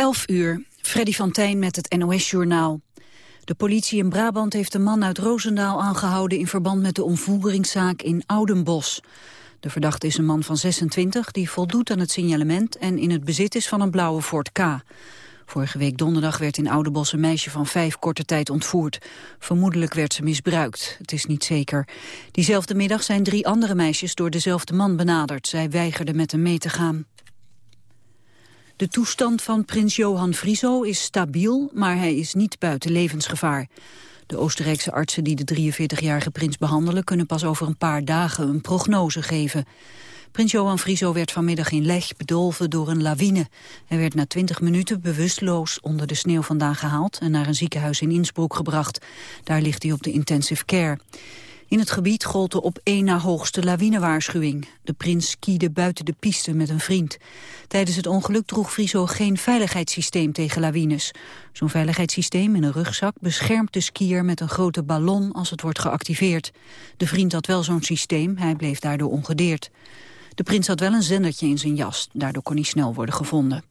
11 uur, Freddy van Tijn met het NOS-journaal. De politie in Brabant heeft een man uit Roosendaal aangehouden... in verband met de omvoeringszaak in Oudenbos. De verdachte is een man van 26 die voldoet aan het signalement... en in het bezit is van een blauwe Ford K. Vorige week donderdag werd in Oudenbos een meisje van vijf korte tijd ontvoerd. Vermoedelijk werd ze misbruikt, het is niet zeker. Diezelfde middag zijn drie andere meisjes door dezelfde man benaderd. Zij weigerden met hem mee te gaan. De toestand van prins Johan Frieso is stabiel, maar hij is niet buiten levensgevaar. De Oostenrijkse artsen die de 43-jarige prins behandelen... kunnen pas over een paar dagen een prognose geven. Prins Johan Frieso werd vanmiddag in Lech bedolven door een lawine. Hij werd na 20 minuten bewusteloos onder de sneeuw vandaan gehaald... en naar een ziekenhuis in Innsbruck gebracht. Daar ligt hij op de intensive care. In het gebied gold de op één na hoogste lawinewaarschuwing. De prins skiede buiten de piste met een vriend. Tijdens het ongeluk droeg Friso geen veiligheidssysteem tegen lawines. Zo'n veiligheidssysteem in een rugzak beschermt de skier met een grote ballon als het wordt geactiveerd. De vriend had wel zo'n systeem, hij bleef daardoor ongedeerd. De prins had wel een zendertje in zijn jas, daardoor kon hij snel worden gevonden.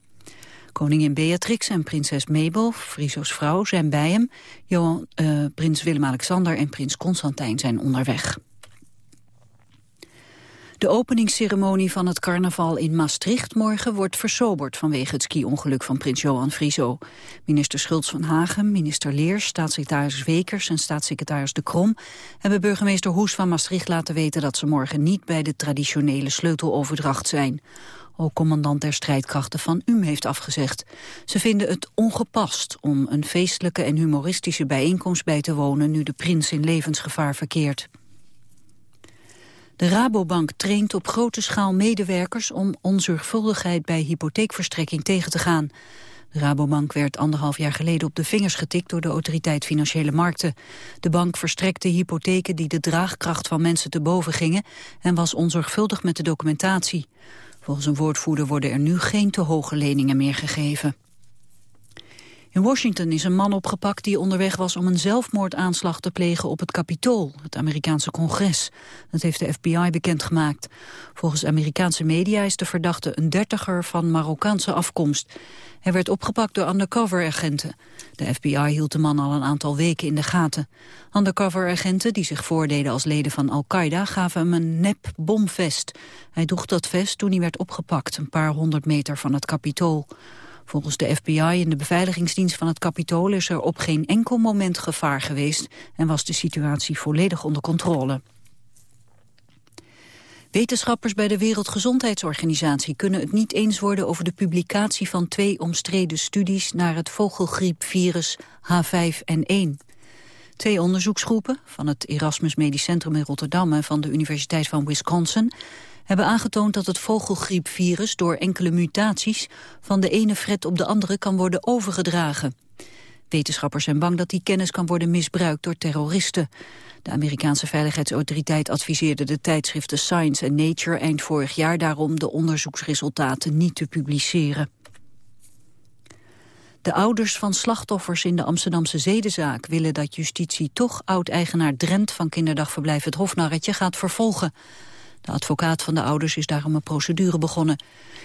Koningin Beatrix en prinses Mabel, Friso's vrouw, zijn bij hem. Johan, uh, prins Willem-Alexander en prins Constantijn zijn onderweg. De openingsceremonie van het carnaval in Maastricht morgen wordt versoberd vanwege het ski-ongeluk van prins Johan Friso. Minister Schultz van Hagen, minister Leers, staatssecretaris Wekers en staatssecretaris De Krom hebben burgemeester Hoes van Maastricht laten weten dat ze morgen niet bij de traditionele sleuteloverdracht zijn. Ook commandant der strijdkrachten van UM heeft afgezegd. Ze vinden het ongepast om een feestelijke en humoristische bijeenkomst bij te wonen nu de prins in levensgevaar verkeert. De Rabobank traint op grote schaal medewerkers om onzorgvuldigheid bij hypotheekverstrekking tegen te gaan. De Rabobank werd anderhalf jaar geleden op de vingers getikt door de autoriteit Financiële Markten. De bank verstrekte hypotheken die de draagkracht van mensen te boven gingen en was onzorgvuldig met de documentatie. Volgens een woordvoerder worden er nu geen te hoge leningen meer gegeven. In Washington is een man opgepakt die onderweg was om een zelfmoordaanslag te plegen op het Capitool, het Amerikaanse congres. Dat heeft de FBI bekendgemaakt. Volgens Amerikaanse media is de verdachte een dertiger van Marokkaanse afkomst. Hij werd opgepakt door undercover-agenten. De FBI hield de man al een aantal weken in de gaten. Undercover-agenten die zich voordeden als leden van Al-Qaeda gaven hem een nep bomvest. Hij droeg dat vest toen hij werd opgepakt, een paar honderd meter van het Capitool. Volgens de FBI en de beveiligingsdienst van het Capitool is er op geen enkel moment gevaar geweest en was de situatie volledig onder controle. Wetenschappers bij de Wereldgezondheidsorganisatie kunnen het niet eens worden over de publicatie van twee omstreden studies naar het vogelgriepvirus H5N1. Twee onderzoeksgroepen van het Erasmus Medisch Centrum in Rotterdam en van de Universiteit van Wisconsin hebben aangetoond dat het vogelgriepvirus door enkele mutaties van de ene fret op de andere kan worden overgedragen. Wetenschappers zijn bang dat die kennis kan worden misbruikt door terroristen. De Amerikaanse Veiligheidsautoriteit adviseerde de tijdschriften Science en Nature eind vorig jaar daarom de onderzoeksresultaten niet te publiceren. De ouders van slachtoffers in de Amsterdamse zedenzaak willen dat justitie toch oud-eigenaar Drent van kinderdagverblijf het Hofnarretje gaat vervolgen. De advocaat van de ouders is daarom een procedure begonnen.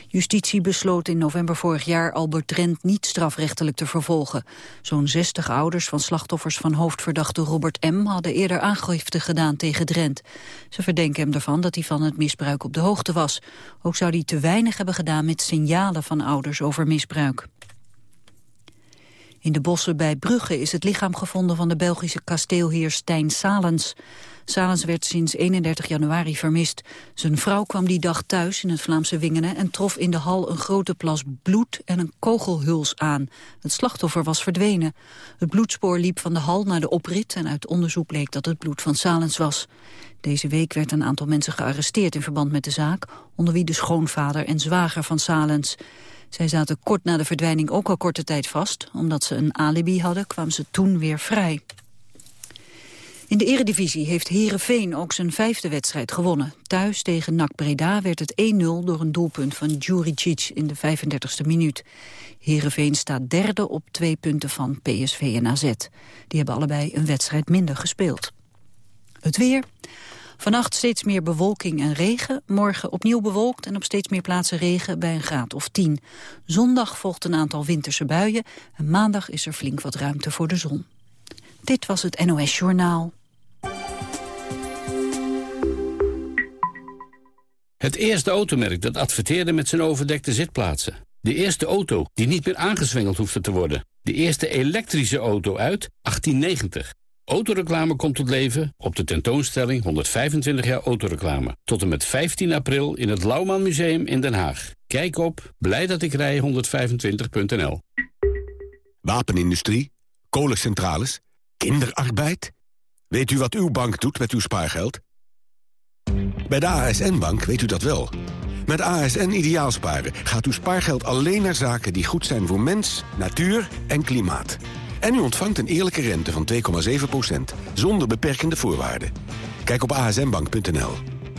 Justitie besloot in november vorig jaar Albert Drent niet strafrechtelijk te vervolgen. Zo'n 60 ouders van slachtoffers van hoofdverdachte Robert M. hadden eerder aangifte gedaan tegen Drent. Ze verdenken hem ervan dat hij van het misbruik op de hoogte was. Ook zou hij te weinig hebben gedaan met signalen van ouders over misbruik. In de bossen bij Brugge is het lichaam gevonden van de Belgische kasteelheer Stijn Salens. Salens werd sinds 31 januari vermist. Zijn vrouw kwam die dag thuis in het Vlaamse Wingenen... en trof in de hal een grote plas bloed en een kogelhuls aan. Het slachtoffer was verdwenen. Het bloedspoor liep van de hal naar de oprit... en uit onderzoek bleek dat het bloed van Salens was. Deze week werd een aantal mensen gearresteerd in verband met de zaak... onder wie de schoonvader en zwager van Salens. Zij zaten kort na de verdwijning ook al korte tijd vast. Omdat ze een alibi hadden, kwamen ze toen weer vrij. In de eredivisie heeft Herenveen ook zijn vijfde wedstrijd gewonnen. Thuis tegen NAC Breda werd het 1-0 door een doelpunt van Djuricic in de 35e minuut. Herenveen staat derde op twee punten van PSV en AZ. Die hebben allebei een wedstrijd minder gespeeld. Het weer. Vannacht steeds meer bewolking en regen. Morgen opnieuw bewolkt en op steeds meer plaatsen regen bij een graad of 10. Zondag volgt een aantal winterse buien. En maandag is er flink wat ruimte voor de zon. Dit was het NOS Journaal. Het eerste automerk dat adverteerde met zijn overdekte zitplaatsen. De eerste auto die niet meer aangeswengeld hoefde te worden. De eerste elektrische auto uit 1890. Autoreclame komt tot leven op de tentoonstelling 125 jaar autoreclame. Tot en met 15 april in het Lauwman Museum in Den Haag. Kijk op blij dat ik rij 125.nl. Wapenindustrie, kolencentrales, kinderarbeid. Weet u wat uw bank doet met uw spaargeld? Bij de ASN-bank weet u dat wel. Met ASN Ideaalsparen gaat uw spaargeld alleen naar zaken die goed zijn voor mens, natuur en klimaat. En u ontvangt een eerlijke rente van 2,7%, zonder beperkende voorwaarden. Kijk op asnbank.nl.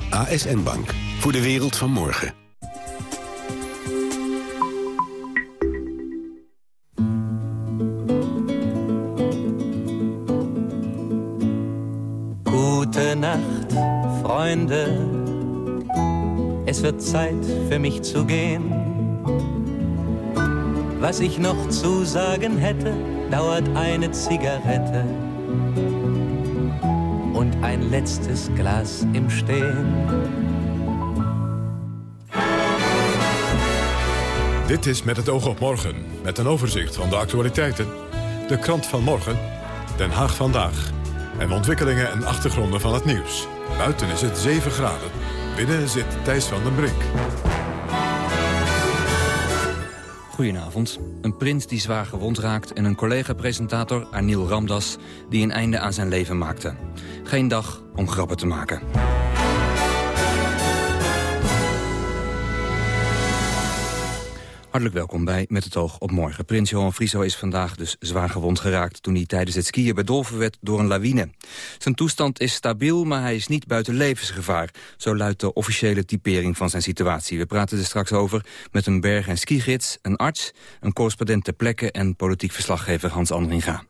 ASN Bank, voor de wereld van morgen. Nacht, Freunde. Es wird Zeit für mich zu gehen. Was ich noch zu sagen hätte, dauert eine Zigarette und ein letztes Glas im Stehen. Dit is Met het oog op morgen, met een overzicht van de actualiteiten. De krant van morgen, Den Haag vandaag. En ontwikkelingen en achtergronden van het nieuws. Buiten is het 7 graden. Binnen zit Thijs van den Brink. Goedenavond. Een prins die zwaar gewond raakt en een collega-presentator, Anil Ramdas... die een einde aan zijn leven maakte. Geen dag om grappen te maken. Hartelijk welkom bij Met het oog op morgen. Prins Johan Frieso is vandaag dus zwaar gewond geraakt... toen hij tijdens het skiën bedolven werd door een lawine. Zijn toestand is stabiel, maar hij is niet buiten levensgevaar. Zo luidt de officiële typering van zijn situatie. We praten er straks over met een berg- en skigids, een arts... een correspondent ter plekke en politiek verslaggever Hans Andringa.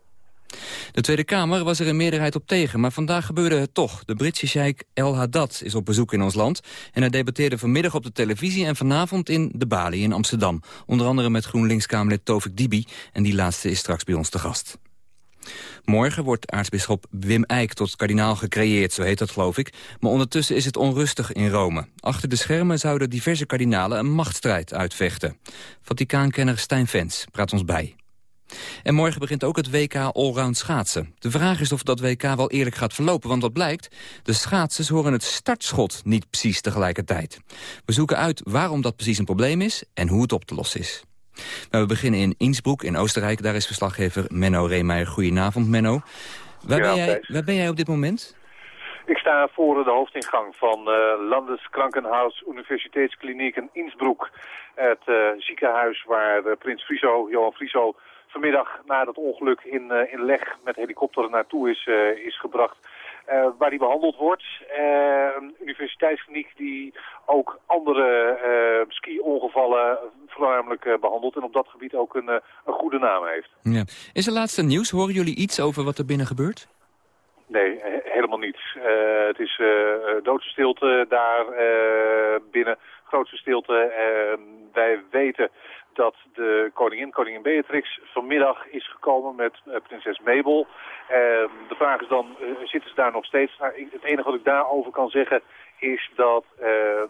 De Tweede Kamer was er een meerderheid op tegen, maar vandaag gebeurde het toch. De Britse sheik El Haddad is op bezoek in ons land... en hij debatteerde vanmiddag op de televisie en vanavond in de Bali in Amsterdam. Onder andere met GroenLinks-Kamerlid Tovik Dibi... en die laatste is straks bij ons te gast. Morgen wordt aartsbisschop Wim Eijk tot kardinaal gecreëerd, zo heet dat geloof ik. Maar ondertussen is het onrustig in Rome. Achter de schermen zouden diverse kardinalen een machtsstrijd uitvechten. Vaticaankenner Stijn Vens praat ons bij. En morgen begint ook het WK Allround schaatsen. De vraag is of dat WK wel eerlijk gaat verlopen, want wat blijkt? De schaatsers horen het startschot niet precies tegelijkertijd. We zoeken uit waarom dat precies een probleem is en hoe het op te lossen is. Maar we beginnen in Innsbruck in Oostenrijk. Daar is verslaggever Menno Reemeijer. Goedenavond, Menno. Waar, ben jij, waar ben jij op dit moment? Ik sta voor de hoofdingang van uh, Landeskrankenhaus Universiteitskliniek in Innsbruck. Het uh, ziekenhuis waar uh, prins Friso, Johan Friso vanmiddag na dat ongeluk in, uh, in Leg met helikopter naartoe is, uh, is gebracht. Uh, waar die behandeld wordt. een universiteitskliniek die ook andere ski-ongevallen voornamelijk behandelt. En op dat gebied ook een, een goede naam heeft. Ja. Is er laatste nieuws? Horen jullie iets over wat er binnen gebeurt? Nee, helemaal niets. het is doodse stilte daar binnen. Grootste stilte. wij weten dat de koningin, koningin Beatrix, vanmiddag is gekomen met uh, prinses Mabel. Uh, de vraag is dan, uh, zitten ze daar nog steeds? Nou, het enige wat ik daarover kan zeggen is dat uh,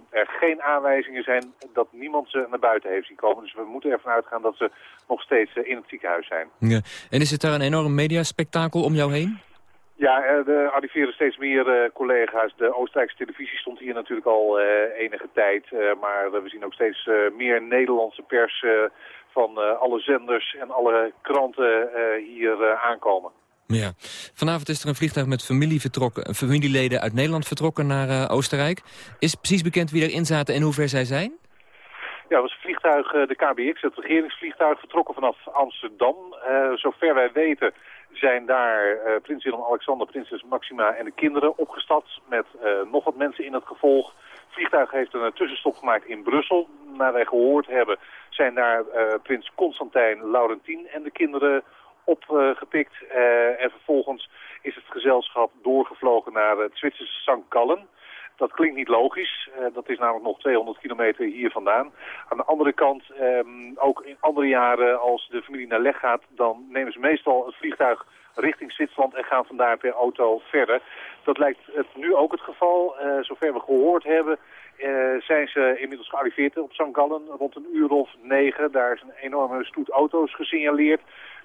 er geen aanwijzingen zijn dat niemand ze naar buiten heeft zien komen. Dus we moeten ervan uitgaan dat ze nog steeds in het ziekenhuis zijn. Ja. En is het daar een enorm mediaspectakel om jou heen? Ja, er arriveren steeds meer uh, collega's. De Oostenrijkse televisie stond hier natuurlijk al uh, enige tijd. Maar we zien ook steeds meer Nederlandse pers van alle zenders en alle kranten hier aankomen. Ja. Vanavond is er een vliegtuig met familie vertrokken, familieleden uit Nederland vertrokken naar Oostenrijk. Is precies bekend wie erin zaten en hoe ver zij zijn? Ja, dat was het vliegtuig, de KBX, het regeringsvliegtuig, vertrokken vanaf Amsterdam. zover wij weten zijn daar uh, prins Willem-Alexander, prinses Maxima en de kinderen opgestapt met uh, nog wat mensen in het gevolg. Het vliegtuig heeft een tussenstop gemaakt in Brussel. Naar wij gehoord hebben zijn daar prins Constantijn, Laurentien en de kinderen opgepikt. en vervolgens is het gezelschap doorgevlogen naar het Zwitserse St. Gallen. Dat klinkt niet logisch. Uh, dat is namelijk nog 200 kilometer hier vandaan. Aan de andere kant, um, ook in andere jaren als de familie naar Leg gaat... dan nemen ze meestal het vliegtuig richting Zwitserland en gaan vandaar per auto verder. Dat lijkt het nu ook het geval. Uh, zover we gehoord hebben uh, zijn ze inmiddels gearriveerd op St. Rond een uur of negen. Daar is een enorme stoet auto's gesignaleerd.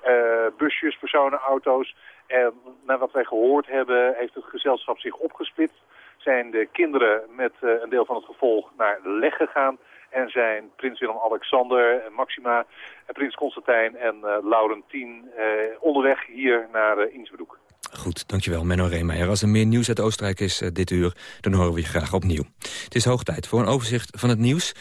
Uh, busjes, personenauto's. En naar wat wij gehoord hebben heeft het gezelschap zich opgesplitst. Zijn de kinderen met uh, een deel van het gevolg naar Leg gegaan. En zijn prins Willem-Alexander, Maxima, prins Constantijn en uh, Laurentien onderweg hier naar uh, Innsbruck. Goed, dankjewel Menno Reemeijer. Als er meer nieuws uit Oostenrijk is uh, dit uur, dan horen we je graag opnieuw. Het is hoog tijd voor een overzicht van het nieuws.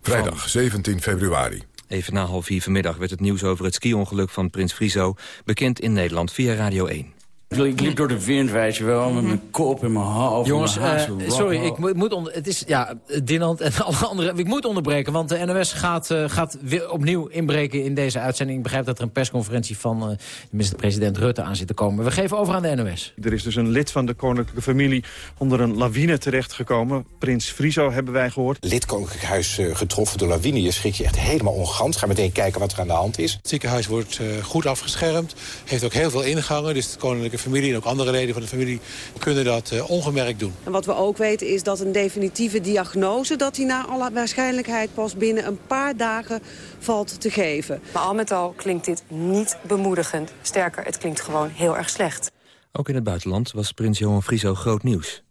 Vrijdag 17 februari. Even na half vier vanmiddag werd het nieuws over het ski-ongeluk van Prins Friso... bekend in Nederland via Radio 1. Ik liep door de wind, weet je wel, met mijn kop in mijn hoofd. Jongens, uh, sorry, ik moet, moet onder, het is, ja, Dinant en alle anderen, ik moet onderbreken, want de NOS gaat, uh, gaat weer opnieuw inbreken in deze uitzending. Ik begrijp dat er een persconferentie van uh, minister-president Rutte aan zit te komen. We geven over aan de NOS. Er is dus een lid van de koninklijke familie onder een lawine terechtgekomen. Prins Friso hebben wij gehoord. Lid koninklijk huis getroffen door lawine. Je schrik je echt helemaal ongans. Ga meteen kijken wat er aan de hand is. Het ziekenhuis wordt goed afgeschermd, heeft ook heel veel ingangen, dus de koninklijke familie en ook andere leden van de familie kunnen dat uh, ongemerkt doen. En wat we ook weten is dat een definitieve diagnose... dat die naar alle waarschijnlijkheid pas binnen een paar dagen valt te geven. Maar al met al klinkt dit niet bemoedigend. Sterker, het klinkt gewoon heel erg slecht. Ook in het buitenland was prins Johan Frieso groot nieuws.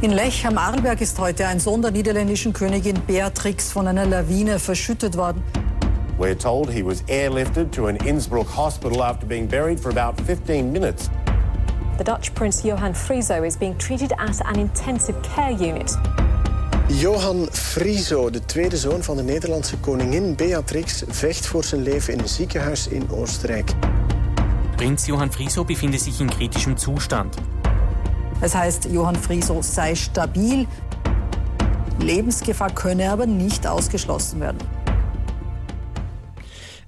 In Lech am Arlberg ist heute ein Sohn der niederländischen Königin Beatrix von einer Lawine verschüttet worden. We're told he was airlifted to an Innsbruck hospital after being buried for about 15 minutes. The Dutch Prince Johan Friso is being treated at an intensive care unit. Johan Friso, de tweede zoon van de Nederlandse koningin Beatrix, vecht voor zijn leven in een ziekenhuis in Oostenrijk. Prinz Johann Friso befindet sich in kritischem Zustand. Es heißt, Johann Friso sei stabil. Lebensgefahr könne aber nicht ausgeschlossen werden.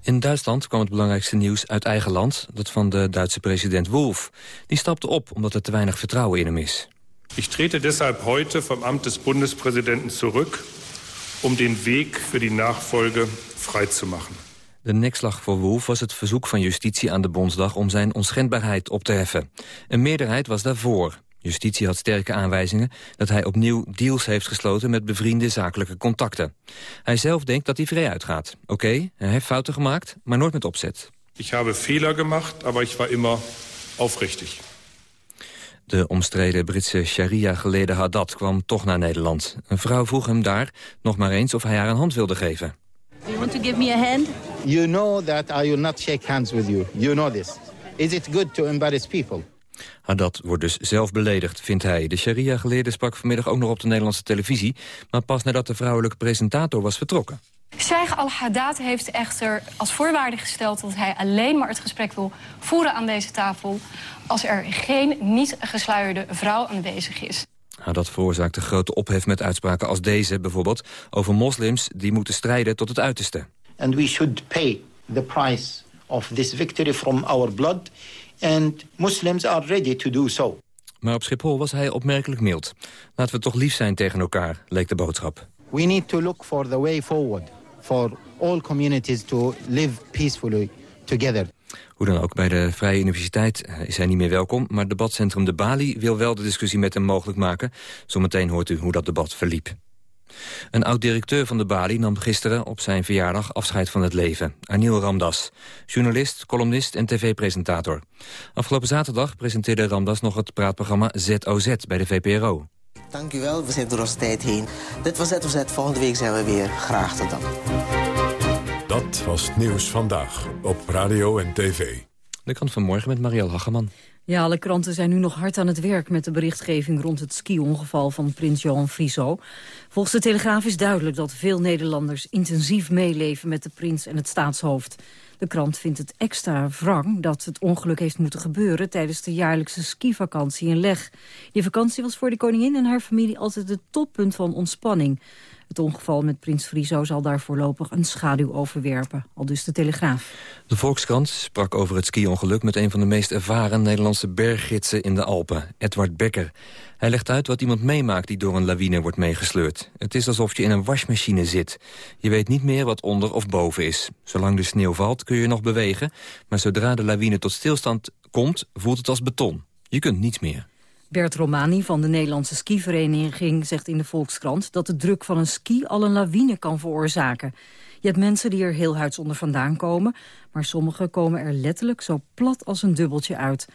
In Duitsland kwam het belangrijkste nieuws uit eigen land, dat van de Duitse president Wolf. Die stapte op omdat er te weinig vertrouwen in hem is. Ik trete deshalb heute vom Amt des Bundespräsidenten zurück, um den Weg für die Nachfolge frei zu machen. De nekslag voor Wolf was het verzoek van justitie aan de Bondsdag om zijn onschendbaarheid op te heffen. Een meerderheid was daarvoor. Justitie had sterke aanwijzingen dat hij opnieuw deals heeft gesloten met bevriende zakelijke contacten. Hij zelf denkt dat hij vrij uitgaat. Oké, okay, hij heeft fouten gemaakt, maar nooit met opzet. Ik heb Fehler gemacht, maar ik was immer aufrichtig. De omstreden Britse sharia-gelede Haddad kwam toch naar Nederland. Een vrouw vroeg hem daar nog maar eens of hij haar een hand wilde geven. Do you want to give me a hand? You know that I will not shake hands with you. You know this. Is it good to embarrass people? Haddad wordt dus zelf beledigd, vindt hij. De sharia-geleerde sprak vanmiddag ook nog op de Nederlandse televisie... maar pas nadat de vrouwelijke presentator was vertrokken. Sheikh al-Haddad heeft echter als voorwaarde gesteld... dat hij alleen maar het gesprek wil voeren aan deze tafel... als er geen niet gesluierde vrouw aanwezig is. Dat veroorzaakte grote ophef met uitspraken als deze bijvoorbeeld... over moslims die moeten strijden tot het uiterste. And we should pay the price of this victory from our blood... and Muslims are ready to do so. Maar op Schiphol was hij opmerkelijk mild. Laten we toch lief zijn tegen elkaar, leek de boodschap. We need to look for the way forward... for all communities to live peacefully together. Hoe dan ook, bij de Vrije Universiteit is hij niet meer welkom... maar het debatcentrum De Bali wil wel de discussie met hem mogelijk maken. Zometeen hoort u hoe dat debat verliep. Een oud-directeur van de Bali nam gisteren op zijn verjaardag afscheid van het leven. Anil Ramdas, journalist, columnist en tv-presentator. Afgelopen zaterdag presenteerde Ramdas nog het praatprogramma ZOZ bij de VPRO. Dank u wel, we zijn door onze tijd heen. Dit was ZOZ, volgende week zijn we weer. Graag tot dan. Dat was Nieuws Vandaag op radio en tv. De krant van morgen met Marielle Hageman. Ja, alle kranten zijn nu nog hard aan het werk met de berichtgeving rond het ski-ongeval van prins Johan Friso. Volgens de Telegraaf is duidelijk dat veel Nederlanders intensief meeleven met de prins en het staatshoofd. De krant vindt het extra wrang dat het ongeluk heeft moeten gebeuren... tijdens de jaarlijkse skivakantie in Leg. Die vakantie was voor de koningin en haar familie altijd het toppunt van ontspanning. Het ongeval met prins Friso zal daar voorlopig een schaduw overwerpen, al dus de Telegraaf. De Volkskrant sprak over het ski-ongeluk met een van de meest ervaren Nederlandse berggidsen in de Alpen, Edward Becker. Hij legt uit wat iemand meemaakt die door een lawine wordt meegesleurd. Het is alsof je in een wasmachine zit. Je weet niet meer wat onder of boven is. Zolang de sneeuw valt kun je nog bewegen, maar zodra de lawine tot stilstand komt, voelt het als beton. Je kunt niets meer. Bert Romani van de Nederlandse skivereniging zegt in de Volkskrant... dat de druk van een ski al een lawine kan veroorzaken. Je hebt mensen die er heel huids onder vandaan komen... maar sommigen komen er letterlijk zo plat als een dubbeltje uit.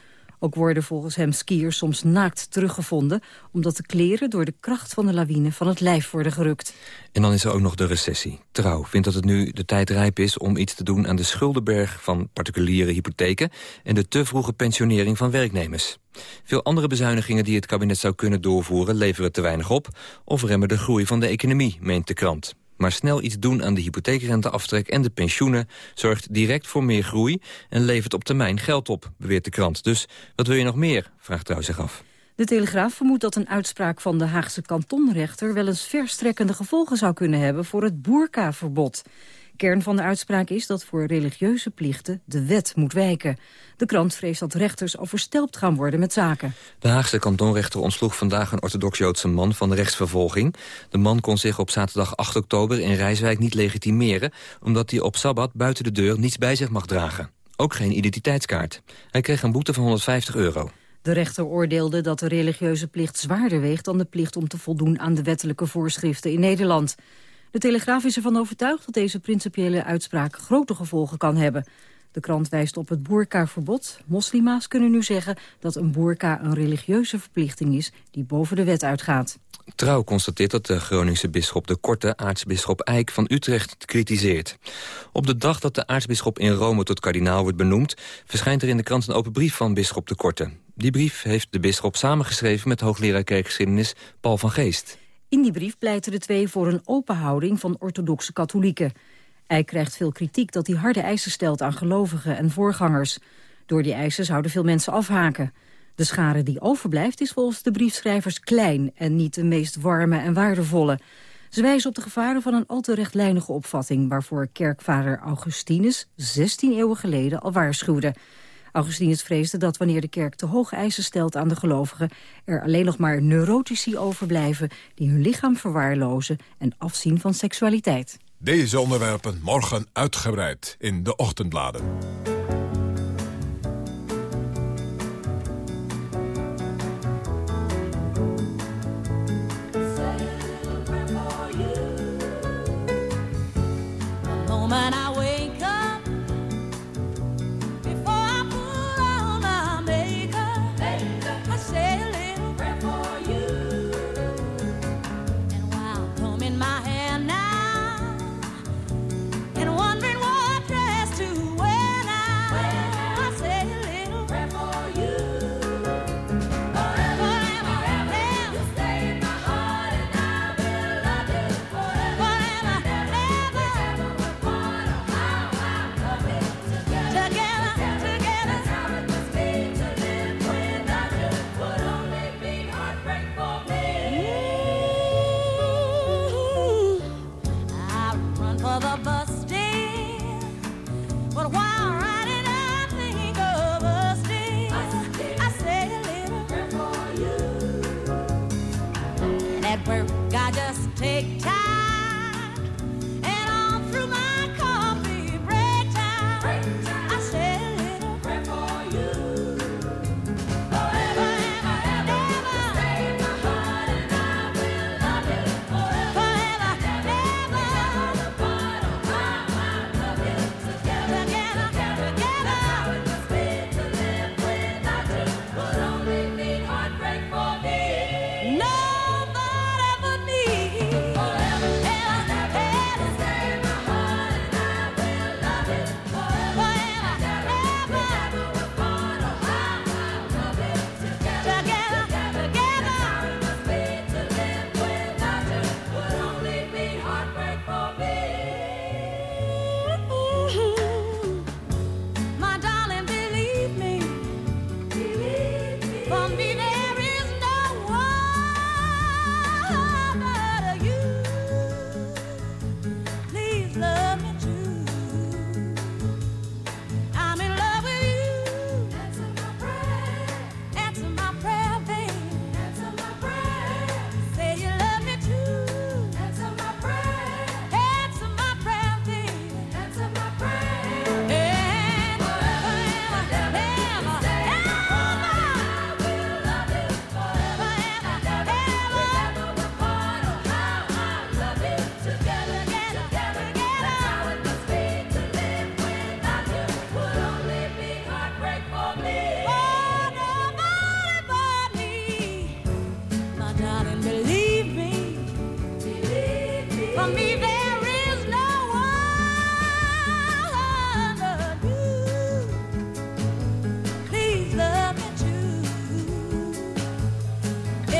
Ook worden volgens hem skiers soms naakt teruggevonden... omdat de kleren door de kracht van de lawine van het lijf worden gerukt. En dan is er ook nog de recessie. Trouw vindt dat het nu de tijd rijp is om iets te doen aan de schuldenberg van particuliere hypotheken... en de te vroege pensionering van werknemers. Veel andere bezuinigingen die het kabinet zou kunnen doorvoeren... leveren te weinig op of remmen de groei van de economie, meent de krant. Maar snel iets doen aan de hypotheekrenteaftrek en de pensioenen... zorgt direct voor meer groei en levert op termijn geld op, beweert de krant. Dus wat wil je nog meer, vraagt Trouw zich af. De Telegraaf vermoedt dat een uitspraak van de Haagse kantonrechter... wel eens verstrekkende gevolgen zou kunnen hebben voor het boerkaverbod kern van de uitspraak is dat voor religieuze plichten de wet moet wijken. De krant vreest dat rechters overstelpt gaan worden met zaken. De Haagse kantonrechter ontsloeg vandaag een orthodox-Joodse man van de rechtsvervolging. De man kon zich op zaterdag 8 oktober in Rijswijk niet legitimeren... omdat hij op Sabbat buiten de deur niets bij zich mag dragen. Ook geen identiteitskaart. Hij kreeg een boete van 150 euro. De rechter oordeelde dat de religieuze plicht zwaarder weegt... dan de plicht om te voldoen aan de wettelijke voorschriften in Nederland. De Telegraaf is ervan overtuigd dat deze principiële uitspraak grote gevolgen kan hebben. De krant wijst op het boerkaverbod. Moslima's kunnen nu zeggen dat een boerka een religieuze verplichting is die boven de wet uitgaat. Trouw constateert dat de Groningse bisschop de Korte aartsbisschop Eijk van Utrecht kritiseert. Op de dag dat de aartsbisschop in Rome tot kardinaal wordt benoemd... verschijnt er in de krant een open brief van bisschop de Korte. Die brief heeft de bisschop samengeschreven met hoogleraar kerkgeschiedenis Paul van Geest. In die brief pleiten de twee voor een open houding van orthodoxe katholieken. Hij krijgt veel kritiek dat hij harde eisen stelt aan gelovigen en voorgangers. Door die eisen zouden veel mensen afhaken. De schare die overblijft is volgens de briefschrijvers klein... en niet de meest warme en waardevolle. Ze wijzen op de gevaren van een al te rechtlijnige opvatting... waarvoor kerkvader Augustinus 16 eeuwen geleden al waarschuwde. Augustinus vreesde dat wanneer de kerk te hoge eisen stelt aan de gelovigen... er alleen nog maar neurotici overblijven die hun lichaam verwaarlozen... en afzien van seksualiteit. Deze onderwerpen morgen uitgebreid in de ochtendbladen.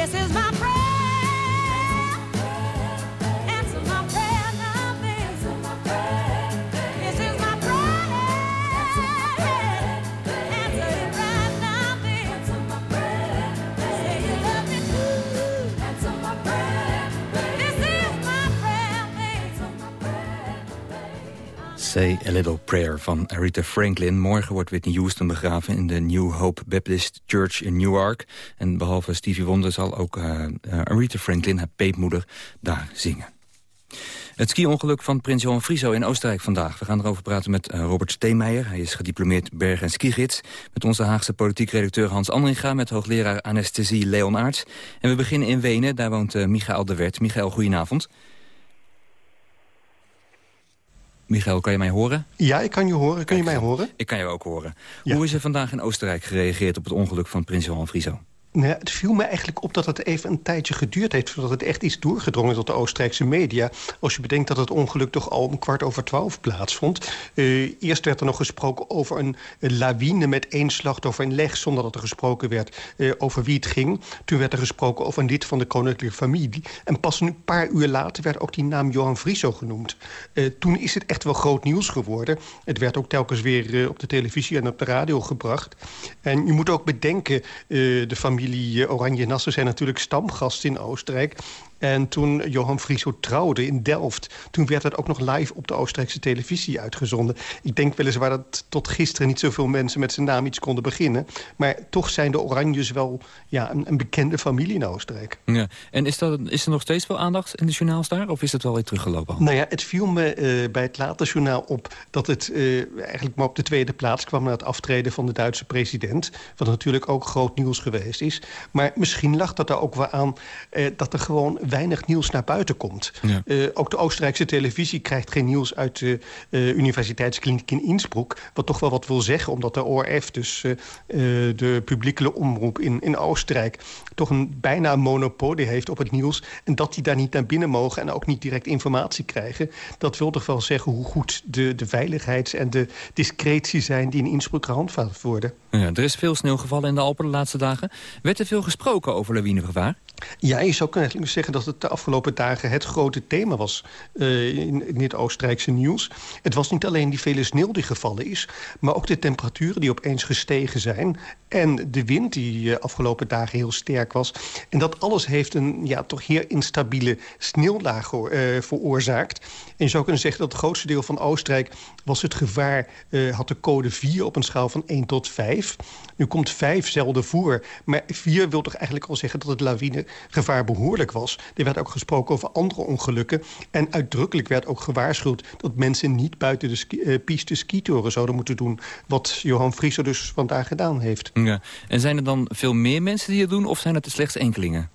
This is my A Little Prayer van Aretha Franklin. Morgen wordt Whitney Houston begraven in de New Hope Baptist Church in Newark. En behalve Stevie Wonder zal ook uh, Aretha Franklin, haar peetmoeder, daar zingen. Het ski-ongeluk van prins Johan Frieso in Oostenrijk vandaag. We gaan erover praten met uh, Robert Steenmeijer. Hij is gediplomeerd berg- en skigids. Met onze Haagse politiek redacteur Hans Andringa... met hoogleraar anesthesie Leon. En we beginnen in Wenen. Daar woont uh, Michael de Wert. Michael, goedenavond. Michael, kan je mij horen? Ja, ik kan je horen. Kun je mij horen? Ik kan je ook horen. Ja. Hoe is er vandaag in Oostenrijk gereageerd op het ongeluk van prins Johan Frieso? Nou het viel me eigenlijk op dat het even een tijdje geduurd heeft... voordat het echt is doorgedrongen tot de Oostenrijkse media. Als je bedenkt dat het ongeluk toch al om kwart over twaalf plaatsvond. Uh, eerst werd er nog gesproken over een, lawine met één slachtoffer in leg... zonder dat er gesproken werd uh, over wie het ging. Toen werd er gesproken over een lid van de koninklijke familie. En pas een paar uur later werd ook die naam Johan Frieso genoemd. Uh, toen is het echt wel groot nieuws geworden. Het werd ook telkens weer op de televisie en op de radio gebracht. En je moet ook bedenken, de familie familie Oranje Nassau zijn natuurlijk stamgast in Oostenrijk. En toen Johan Frieso trouwde in Delft... toen werd dat ook nog live op de Oostenrijkse televisie uitgezonden. Ik denk weliswaar dat tot gisteren niet zoveel mensen met zijn naam iets konden beginnen. Maar toch zijn de Oranjes wel ja, een, een bekende familie in Oostenrijk. Ja. En is, dat, is er nog steeds veel aandacht in de journaals daar? Of is het wel weer teruggelopen? Nou ja, het viel me uh, bij het late journaal op... dat het uh, eigenlijk maar op de tweede plaats kwam... na het aftreden van de Duitse president. Wat natuurlijk ook groot nieuws geweest is. Maar misschien lag dat er ook wel aan uh, dat er gewoon weinig nieuws naar buiten komt. Ja. Uh, ook de Oostenrijkse televisie krijgt geen nieuws uit de uh, universiteitskliniek in Innsbruck. Wat toch wel wat wil zeggen, omdat de ORF, dus uh, de publieke omroep in, in Oostenrijk... toch een bijna monopolie heeft op het nieuws. En dat die daar niet naar binnen mogen en ook niet direct informatie krijgen. Dat wil toch wel zeggen hoe goed de, de veiligheids- en de discretie zijn... die in Innsbruck gehandhaafd worden. Ja, er is veel sneeuw gevallen in de Alpen de laatste dagen. Werd er veel gesproken over lawinegevaar? Ja, je zou kunnen zeggen dat het de afgelopen dagen het grote thema was uh, in, in het Oostenrijkse nieuws. Het was niet alleen die vele sneeuw die gevallen is, maar ook de temperaturen die opeens gestegen zijn en de wind die uh, afgelopen dagen heel sterk was. En dat alles heeft een ja, toch heel instabiele sneeuwlaag uh, veroorzaakt. En je zou kunnen zeggen dat het grootste deel van Oostenrijk was het gevaar, had de code 4 op een schaal van 1 tot 5. Nu komt 5 zelden voor, maar 4 wil toch eigenlijk al zeggen dat het lawinegevaar behoorlijk was. Er werd ook gesproken over andere ongelukken. En uitdrukkelijk werd ook gewaarschuwd dat mensen niet buiten de ski, uh, piste skitoren zouden moeten doen. Wat Johan Frieso dus vandaag gedaan heeft. Ja. En zijn er dan veel meer mensen die het doen of zijn het slechts enkelingen?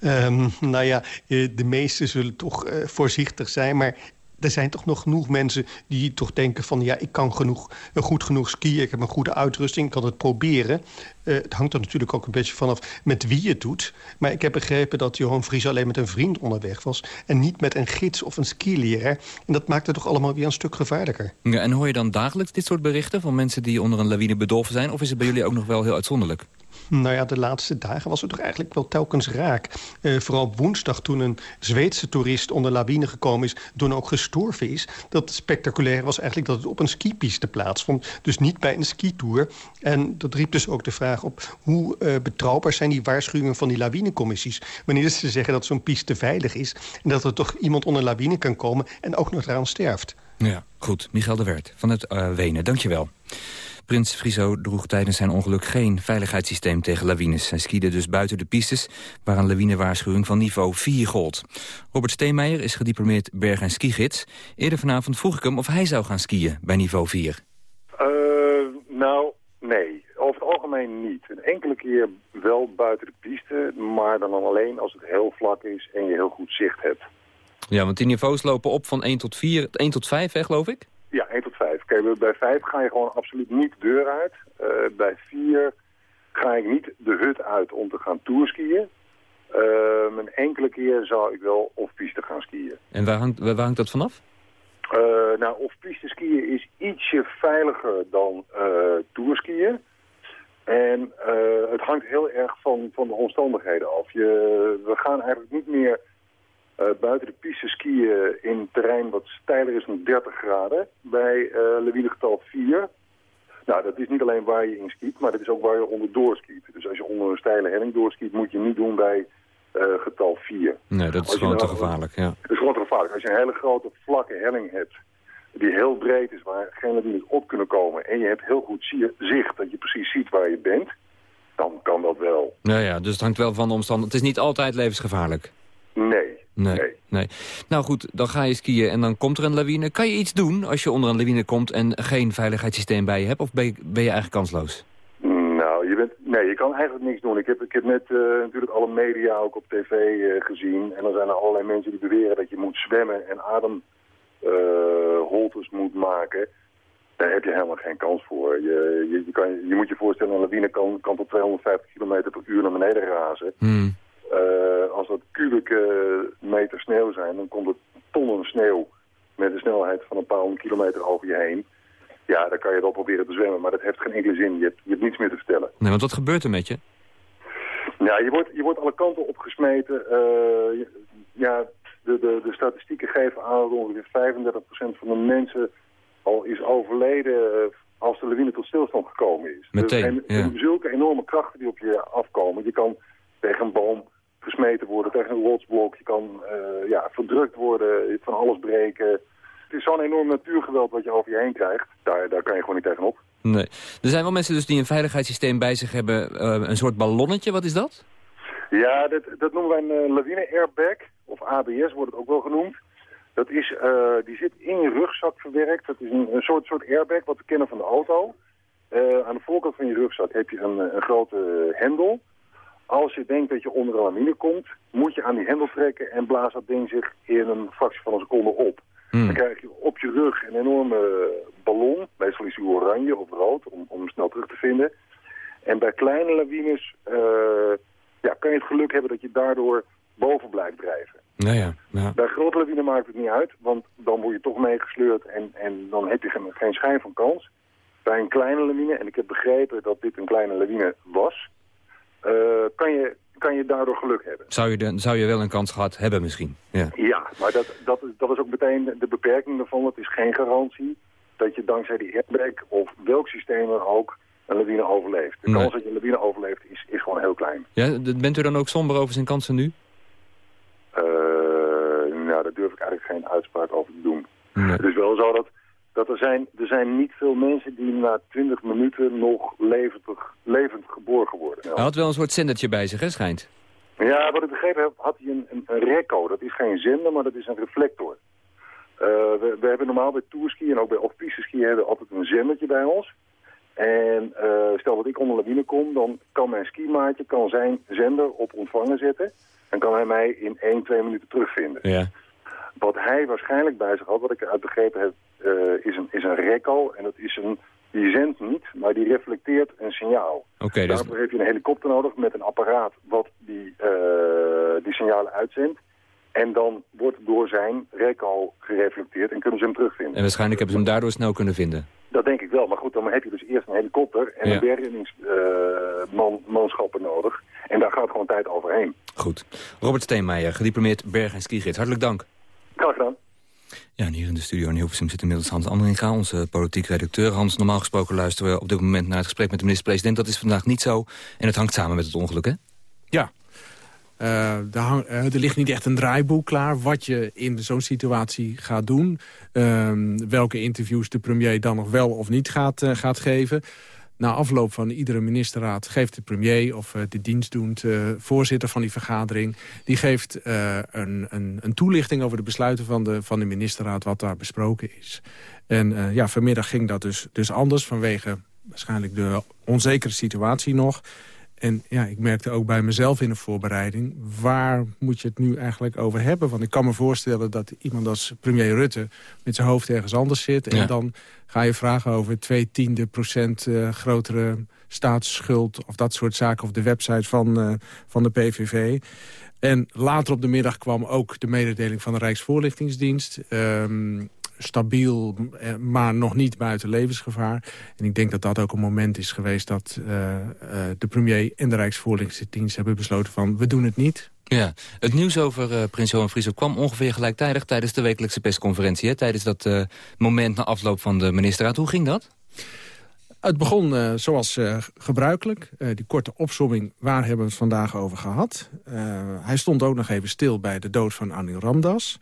Um, nou ja, de meesten zullen toch uh, voorzichtig zijn. Maar er zijn toch nog genoeg mensen die toch denken van... ja, ik kan genoeg, goed genoeg skiën, ik heb een goede uitrusting, ik kan het proberen. Uh, het hangt er natuurlijk ook een beetje vanaf met wie je het doet. Maar ik heb begrepen dat Johan Vries alleen met een vriend onderweg was... en niet met een gids of een skileraar. En dat maakt het toch allemaal weer een stuk gevaarlijker. Ja, en hoor je dan dagelijks dit soort berichten van mensen die onder een lawine bedolven zijn? Of is het bij jullie ook nog wel heel uitzonderlijk? Nou ja, de laatste dagen was het toch eigenlijk wel telkens raak. Uh, vooral woensdag toen een Zweedse toerist onder lawine gekomen is... toen ook gestorven is. Dat spectaculair was eigenlijk dat het op een skipiste plaatsvond. Dus niet bij een skitour. En dat riep dus ook de vraag op... hoe uh, betrouwbaar zijn die waarschuwingen van die lawinecommissies... wanneer ze zeggen dat zo'n piste veilig is... en dat er toch iemand onder lawine kan komen en ook nog eraan sterft. Ja, goed. Michael de Wert van het uh, Wenen, dankjewel. Prins Friso droeg tijdens zijn ongeluk geen veiligheidssysteem tegen lawines. Hij skiede dus buiten de pistes waar een lawinewaarschuwing van niveau 4 gold. Robert Steenmeijer is gediplomeerd berg- en skigids. Eerder vanavond vroeg ik hem of hij zou gaan skiën bij niveau 4. Uh, nou, nee. Over het algemeen niet. Een enkele keer wel buiten de piste, maar dan alleen als het heel vlak is en je heel goed zicht hebt. Ja, want die niveaus lopen op van 1 tot 4, 1 tot 5, hè, geloof ik? Ja, 1 tot 5. Kijk, bij 5 ga je gewoon absoluut niet de deur uit. Uh, bij 4 ga ik niet de hut uit om te gaan tourskiën. Uh, een enkele keer zou ik wel off-piste gaan skiën. En waar hangt, waar hangt dat vanaf? Uh, nou, off-piste skiën is ietsje veiliger dan tourskiën. En het hangt heel erg van, van de omstandigheden af. Je, we gaan eigenlijk niet meer... Uh, buiten de piste skiën in terrein wat steiler is dan 30 graden bij uh, lawinegetal 4. Nou, dat is niet alleen waar je in skiet, maar dat is ook waar je onderdoor skiet. Dus als je onder een steile helling doorskiet, moet je niet doen bij uh, getal 4. Nee, dat is gewoon te gevaarlijk, ja. Dat is gewoon te gevaarlijk. Als je een hele grote vlakke helling hebt, die heel breed is, waar geen lawines op kunnen komen... en je hebt heel goed zicht, dat je precies ziet waar je bent... dan kan dat wel. Nou ja, dus het hangt wel van de omstandigheden. Het is niet altijd levensgevaarlijk. Nee. Nee, nee. Nou goed, dan ga je skiën en dan komt er een lawine. Kan je iets doen als je onder een lawine komt en geen veiligheidssysteem bij je hebt? Of ben je, ben je eigenlijk kansloos? Nou, je bent, nee, je kan eigenlijk niks doen. Ik heb, ik heb net uh, natuurlijk alle media ook op tv uh, gezien. En dan zijn er allerlei mensen die beweren dat je moet zwemmen en ademholtes uh, moet maken. Daar heb je helemaal geen kans voor. Je, je, je, kan, je moet je voorstellen, een lawine kan, kan tot 250 km per uur naar beneden razen. Hmm. Als dat kubieke meter sneeuw zijn, dan komt er tonnen sneeuw met een snelheid van een paar honderd kilometer over je heen. Ja, dan kan je wel proberen te zwemmen, maar dat heeft geen enkele zin. Je hebt, je hebt niets meer te vertellen. Nee, want wat gebeurt er met je? Ja, je wordt, je wordt alle kanten opgesmeten. Uh, ja, de, de, de statistieken geven aan dat ongeveer 35% van de mensen al is overleden als de lawine tot stilstand gekomen is. Meteen, dus, en, Zulke enorme krachten die op je afkomen. Je kan tegen een boom gesmeten worden, tegen een rotsblok. Je kan uh, ja, verdrukt worden, van alles breken het is zo'n enorm natuurgeweld wat je over je heen krijgt. Daar, daar kan je gewoon niet tegenop. Nee. Er zijn wel mensen dus die een veiligheidssysteem bij zich hebben. Uh, een soort ballonnetje, wat is dat? Ja, dat, dat noemen wij een uh, lawine airbag. Of ABS wordt het ook wel genoemd. Dat is, die zit in je rugzak verwerkt. Dat is een, een soort, soort airbag wat we kennen van de auto. aan de voorkant van je rugzak heb je een, een grote hendel. Als je denkt dat je onder een lawine komt, moet je aan die hendel trekken en blaast dat ding zich in een fractie van een seconde op. Hmm. Dan krijg je op je rug een enorme ballon. Meestal is die oranje of rood om, om hem snel terug te vinden. En bij kleine lawines uh, ja, kan je het geluk hebben dat je daardoor boven blijft drijven. Nou ja, ja. Bij grote lawine maakt het niet uit, want dan word je toch meegesleurd en, en dan heb je geen, geen schijn van kans. Bij een kleine lawine, en ik heb begrepen dat dit een kleine lawine was, kan je kan je daardoor geluk hebben. Zou je, de, zou je wel een kans gehad hebben misschien? Ja, ja maar dat, dat, dat is ook meteen de beperking daarvan. Het is geen garantie dat je dankzij die airbag of welk systeem er ook een lawine overleeft. De kans dat je een lawine overleeft is, is gewoon heel klein. Ja, bent u dan ook somber over zijn kansen nu? Uh, nou, daar durf ik eigenlijk geen uitspraak over te doen. Nee. Het is wel zo dat dat er zijn, er zijn niet veel mensen die na 20 minuten nog levend, levend geborgen worden. Hij had wel een soort zendertje bij zich, hè, schijnt? Ja, wat ik begrepen heb, had hij een, een, een recco. Dat is geen zender, maar dat is een reflector. Uh, we, we, hebben normaal bij tourski en ook bij off-piste ski hebben we altijd een zendertje bij ons. En uh, stel dat ik onder lawine kom, dan kan mijn skimaatje kan zijn zender op ontvangen zetten. En kan hij mij in 1, 2 minuten terugvinden. Ja. Wat hij waarschijnlijk bij zich had, wat ik eruit begrepen heb, uh, is, een, is een recco. En dat is een, die zendt niet, maar die reflecteert een signaal. Okay, Daarvoor dus... heb je een helikopter nodig met een apparaat wat die, uh, die signalen uitzendt. En dan wordt door zijn recco gereflecteerd en kunnen ze hem terugvinden. En waarschijnlijk hebben ze hem daardoor snel kunnen vinden. Dat denk ik wel. Maar goed, dan heb je dus eerst een helikopter en Ja. een bergingsmanschappen nodig. En daar gaat gewoon tijd overheen. Goed. Robert Steenmeijer, gediplomeerd berg- en skigids. Hartelijk dank. Graag gedaan. Ja, en hier in de studio in Hilversum zit inmiddels Hans Andringa, onze politiek redacteur. Hans, normaal gesproken luisteren we op dit moment naar het gesprek met de minister-president. Dat is vandaag niet zo en het hangt samen met het ongeluk, hè? Ja. Eh, er, hang- eh, er ligt niet echt een draaiboek klaar wat je in zo'n situatie gaat doen. Ehm, welke interviews de premier dan nog wel of niet gaat, eh, gaat geven. Na afloop van iedere ministerraad geeft de premier of eh, de dienstdoend eh, voorzitter van die vergadering... die geeft eh, een, een, een toelichting over de besluiten van de, van de ministerraad wat daar besproken is. En ja, vanmiddag ging dat dus, dus anders vanwege waarschijnlijk de onzekere situatie nog... En ja, ik merkte ook bij mezelf in de voorbereiding... waar moet je het nu eigenlijk over hebben? Want ik kan me voorstellen dat iemand als premier Rutte... met zijn hoofd ergens anders zit. En Ja. dan ga je vragen over twee tiende procent eh, grotere staatsschuld... of dat soort zaken, of de website van, eh, van de PVV. En later op de middag kwam ook de mededeling van de Rijksvoorlichtingsdienst... Ehm, stabiel, eh, maar nog niet buiten levensgevaar. En ik denk dat dat ook een moment is geweest... dat eh, eh, de premier en de Rijksvoorlichtingsdienst hebben besloten van... we doen het niet. Ja, het nieuws over prins Johan Friso kwam ongeveer gelijktijdig... tijdens de wekelijkse persconferentie, hè? tijdens dat moment na afloop van de ministerraad. Hoe ging dat? Het begon zoals gebruikelijk. Die korte opsomming, waar hebben we het vandaag over gehad? Eh, hij stond ook nog even stil bij de dood van Anil Ramdas.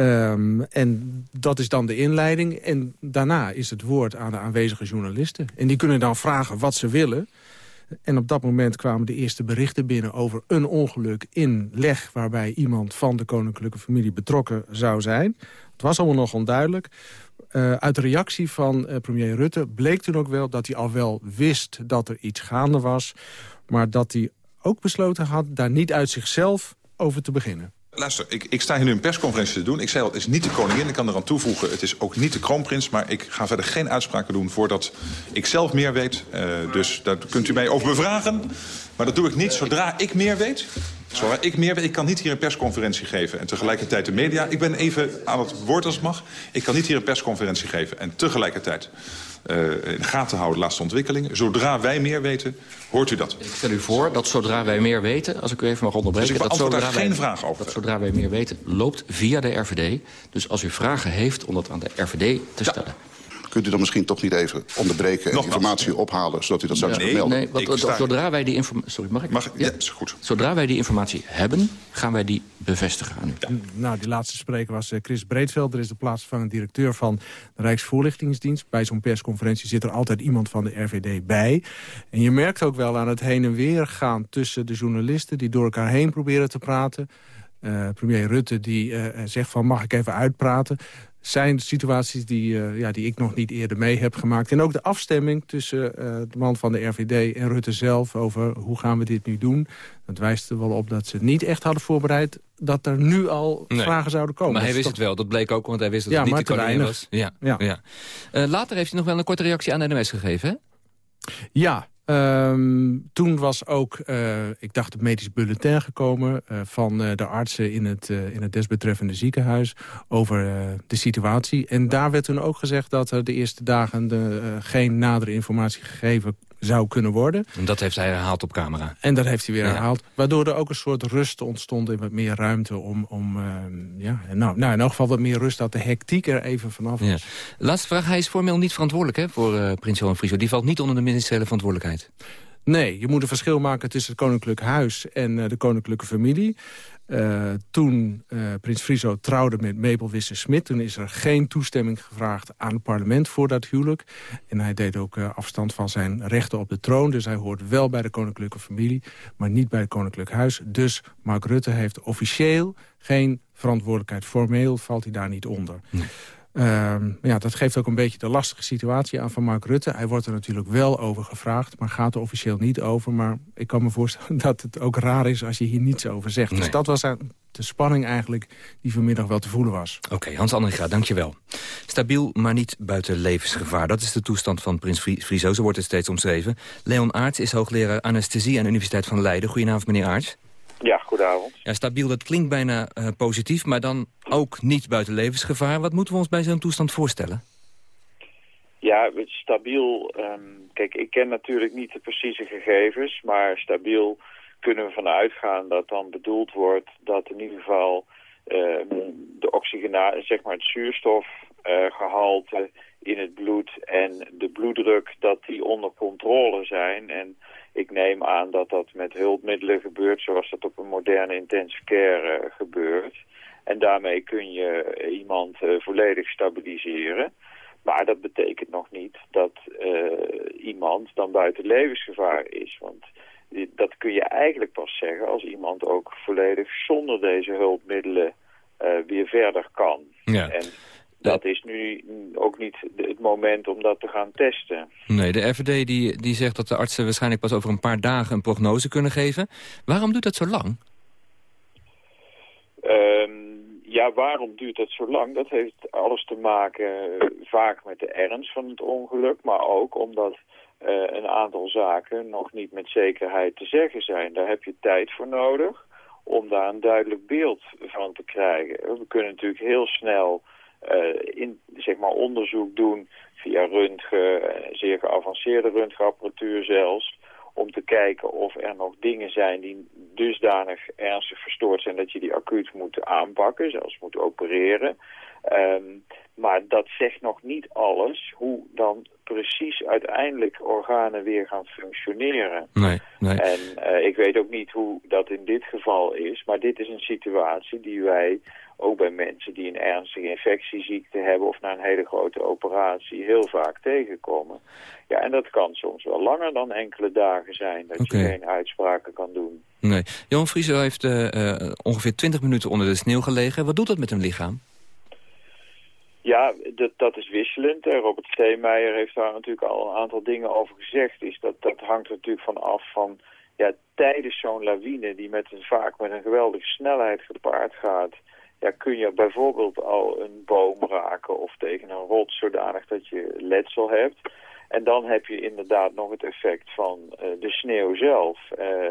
Ehm, en dat is dan de inleiding. En daarna is het woord aan de aanwezige journalisten. En die kunnen dan vragen wat ze willen. En op dat moment kwamen de eerste berichten binnen over een ongeluk in Leg... waarbij iemand van de koninklijke familie betrokken zou zijn. Het was allemaal nog onduidelijk. Uh, uit de reactie van uh, premier Rutte bleek toen ook wel dat hij al wel wist dat er iets gaande was. Maar dat hij ook besloten had daar niet uit zichzelf over te beginnen. Luister, ik, ik, sta hier nu een persconferentie te doen. Ik zei al, het is niet de koningin, ik kan eraan toevoegen. Het is ook niet de kroonprins, maar ik ga verder geen uitspraken doen... voordat ik zelf meer weet. Uh, dus daar kunt u mij over bevragen. Maar dat doe ik niet zodra ik meer weet. Zodra ik meer weet, ik kan niet hier een persconferentie geven... en tegelijkertijd de media. Ik ben even aan het woord als het mag. Ik kan niet hier een persconferentie geven en tegelijkertijd in de gaten houden de laatste ontwikkelingen. Zodra wij meer weten, hoort u dat. Ik stel u voor dat zodra wij meer weten, als ik u even mag onderbreken... Dus ik dat zodra daar geen wij, vraag over. Dat zodra wij meer weten, loopt via de RVD. Dus als u vragen heeft om dat aan de RVD te stellen... Ja. Kunt u dan misschien toch niet even onderbreken en Nog informatie ophalen... zodat u dat straks nee, kunt melden? Nee, want, sta... zodra wij die informatie... Sorry, mag ik? Mag, ja, is goed. Zodra wij die informatie hebben, gaan wij die bevestigen aan u. Ja. Nou, die laatste spreker was Chris Breedveld. Er is de plaatsvervangend directeur van de Rijksvoorlichtingsdienst. Bij zo'n persconferentie zit er altijd iemand van de RVD bij. En je merkt ook wel aan het heen en weer gaan tussen de journalisten... die door elkaar heen proberen te praten... Uh, premier Rutte die uh, zegt van mag ik even uitpraten zijn situaties die, uh, ja, die ik nog niet eerder mee heb gemaakt. En ook de afstemming tussen uh, de man van de RVD en Rutte zelf... over hoe gaan we dit nu doen. Dat wijst er wel op dat ze niet echt hadden voorbereid... dat er nu al nee. vragen zouden komen. Maar hij wist het wel, dat bleek ook, want hij wist dat ja, het niet de koningin was. Ja, ja. ja. Uh, later heeft hij nog wel een korte reactie aan de NMS gegeven, hè? Ja, Um, toen was ook, uh, ik dacht, het medisch bulletin gekomen... Uh, van uh, de artsen in het, in het desbetreffende ziekenhuis over de situatie. En daar werd toen ook gezegd dat er de eerste dagen de, geen nadere informatie gegeven zou kunnen worden. En dat heeft hij herhaald op camera. En dat heeft hij weer ja. herhaald. Waardoor er ook een soort rust ontstond in wat meer ruimte om... om uh, ja, nou, nou, in elk geval wat meer rust dat de hectiek er even vanaf was. Ja. Laatste vraag. Hij is formeel niet verantwoordelijk hè, voor uh, prins Johan Friso. Die valt niet onder de ministeriële verantwoordelijkheid. Nee, je moet een verschil maken tussen het koninklijk huis en uh, de koninklijke familie. Uh, toen uh, prins Friso trouwde met Mabel Wisse-Smit... toen is er geen toestemming gevraagd aan het parlement voor dat huwelijk. En hij deed ook uh, afstand van zijn rechten op de troon. Dus hij hoort wel bij de koninklijke familie, maar niet bij het koninklijk huis. Dus Mark Rutte heeft officieel geen verantwoordelijkheid. Formeel valt hij daar niet onder. Um, ja, dat geeft ook een beetje de lastige situatie aan van Mark Rutte. Hij wordt er natuurlijk wel over gevraagd, maar gaat er officieel niet over. Maar ik kan me voorstellen dat het ook raar is als je hier niets over zegt. Nee. Dus dat was de spanning eigenlijk die vanmiddag wel te voelen was. Oké, okay, Hans Andringa, dankjewel. Stabiel, maar niet buiten levensgevaar. Dat is de toestand van prins Friso, zo wordt het steeds omschreven. Leon Aarts is hoogleraar anesthesie aan de Universiteit van Leiden. Goedenavond, meneer Aarts. Goedenavond. Ja, stabiel, dat klinkt bijna uh, positief, maar dan ook niet buiten levensgevaar. Wat moeten we ons bij zo'n toestand voorstellen? Ja, stabiel... Um, kijk, ik ken natuurlijk niet de precieze gegevens, maar stabiel kunnen we vanuit gaan dat dan bedoeld wordt dat in ieder geval um, de zeg maar het zuurstofgehalte uh, in het bloed en de bloeddruk, dat die onder controle zijn en ik neem aan dat dat met hulpmiddelen gebeurt zoals dat op een moderne intensive care uh, gebeurt. En daarmee kun je iemand uh, volledig stabiliseren. Maar dat betekent nog niet dat uh, iemand dan buiten levensgevaar is. Want dat kun je eigenlijk pas zeggen als iemand ook volledig zonder deze hulpmiddelen weer verder kan. Ja. En dat is nu ook niet het moment om dat te gaan testen. Nee, de RVD die, die zegt dat de artsen waarschijnlijk pas over een paar dagen een prognose kunnen geven. Waarom duurt dat zo lang? Um, ja, waarom duurt dat zo lang? Dat heeft alles te maken vaak met de ernst van het ongeluk, maar ook omdat uh, een aantal zaken nog niet met zekerheid te zeggen zijn. Daar heb je tijd voor nodig om daar een duidelijk beeld van te krijgen. We kunnen natuurlijk heel snel in, zeg maar onderzoek doen via röntgen, zeer geavanceerde röntgenapparatuur zelfs, om te kijken of er nog dingen zijn die dusdanig ernstig verstoord zijn dat je die acuut moet aanpakken, zelfs moet opereren. Um, Maar dat zegt nog niet alles hoe dan precies uiteindelijk organen weer gaan functioneren. Nee, nee. En uh, ik weet ook niet hoe dat in dit geval is, maar dit is een situatie die wij ook bij mensen die een ernstige infectieziekte hebben of na een hele grote operatie heel vaak tegenkomen. Ja, en dat kan soms wel langer dan enkele dagen zijn dat je geen uitspraken kan doen. Nee. Johan Frieso heeft uh, uh, ongeveer 20 minuten onder de sneeuw gelegen. Wat doet dat met een lichaam? Ja, dat, dat is wisselend. Robert Steenmeijer heeft daar natuurlijk al een aantal dingen over gezegd. Is dat, dat hangt er natuurlijk van af van ja, tijdens zo'n lawine die met een, vaak met een geweldige snelheid gepaard gaat... Ja, kun je bijvoorbeeld al een boom raken of tegen een rots zodanig dat je letsel hebt. En dan heb je inderdaad nog het effect van uh, de sneeuw zelf. Uh,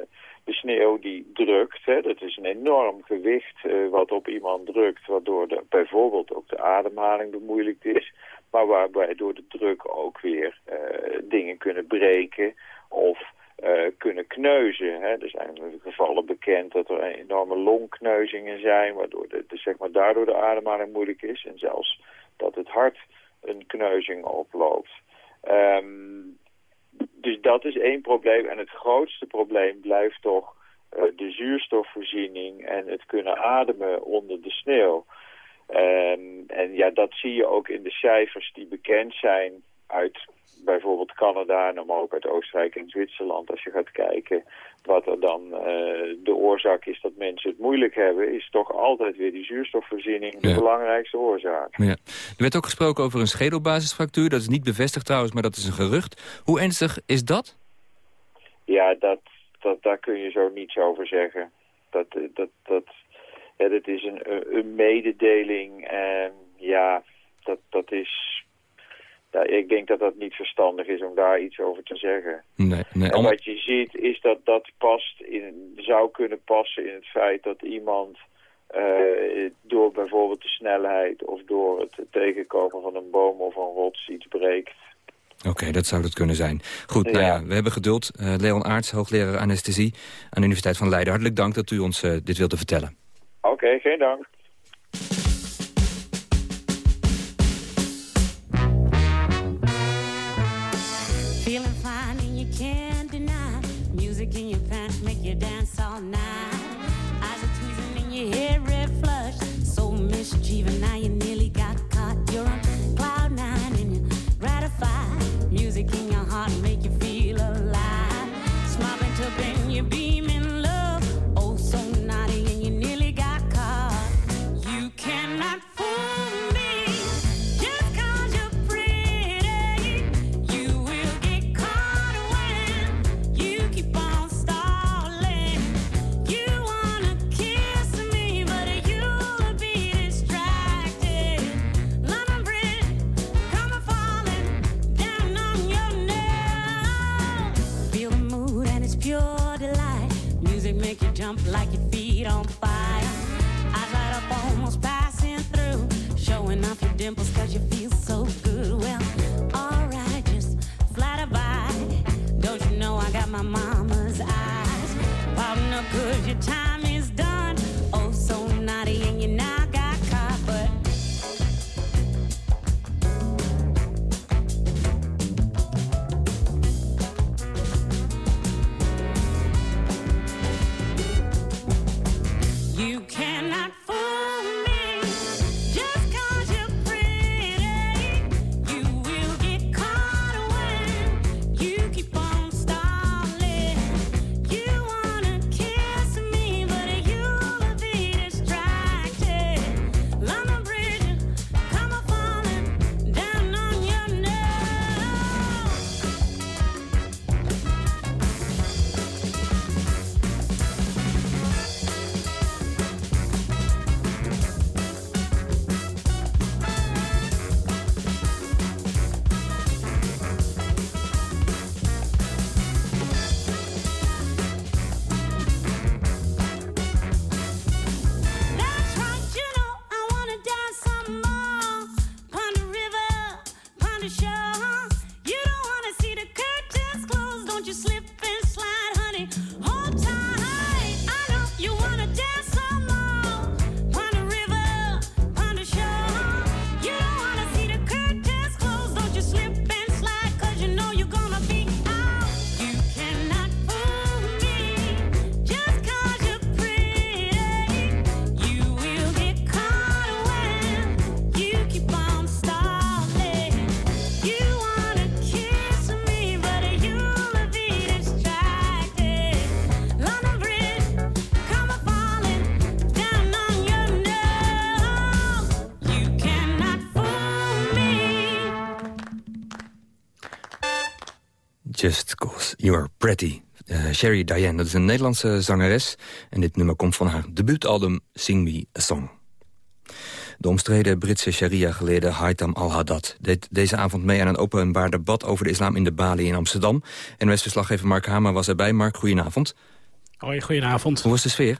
de sneeuw die drukt, hè, dat is een enorm gewicht uh, wat op iemand drukt, waardoor de, bijvoorbeeld ook de ademhaling bemoeilijkt is, maar waarbij door de druk ook weer dingen kunnen breken of uh, kunnen kneuzen. Hè. Er zijn gevallen bekend dat er enorme longkneuzingen zijn, waardoor de, zeg maar daardoor de ademhaling moeilijk is. En zelfs dat het hart een kneuzing oploopt. Um, dus dat is één probleem. En het grootste probleem blijft toch uh, de zuurstofvoorziening en het kunnen ademen onder de sneeuw. Um, en ja, dat zie je ook in de cijfers die bekend zijn uit bijvoorbeeld Canada en maar ook uit Oostenrijk en Zwitserland. Als je gaat kijken wat er dan uh, de oorzaak is dat mensen het moeilijk hebben... is toch altijd weer die zuurstofvoorziening de belangrijkste oorzaak. Ja. Er werd ook gesproken over een schedelbasisfractuur. Dat is niet bevestigd trouwens, maar dat is een gerucht. Hoe ernstig is dat? Ja, dat, dat, daar kun je zo niets over zeggen. Dat, dat, dat, ja, dat is een, een mededeling en ja, dat, dat is ja, ik denk dat dat niet verstandig is om daar iets over te zeggen. Nee, nee, en wat je ziet is dat dat past in, zou kunnen passen in het feit dat iemand uh, door bijvoorbeeld de snelheid of door het tegenkomen van een boom of een rots iets breekt. Oké, dat zou het kunnen zijn. Goed, nou ja, we hebben geduld. Uh, Leon Aarts, hoogleraar anesthesie aan de Universiteit van Leiden. Hartelijk dank dat u ons uh, dit wilde vertellen. Oké, geen dank. jump like your feet on fire. Eyes light up almost passing through. Showing off your dimples cause you feel so good. Well, alright, just flatter by. Don't you know I got my mama's eyes? Popping up good your time. Just Cause You're Pretty. Uh, Sherry Diane, dat is een Nederlandse zangeres. En dit nummer komt van haar debuutalbum Sing Me A Song. De omstreden Britse sharia-geleerde Haitham al-Haddad... deed deze avond mee aan een openbaar debat over de islam in de Bali in Amsterdam. En Westverslaggever Mark Hamer was erbij. Mark, goedenavond. Hoi, goedenavond. Hoe was de sfeer?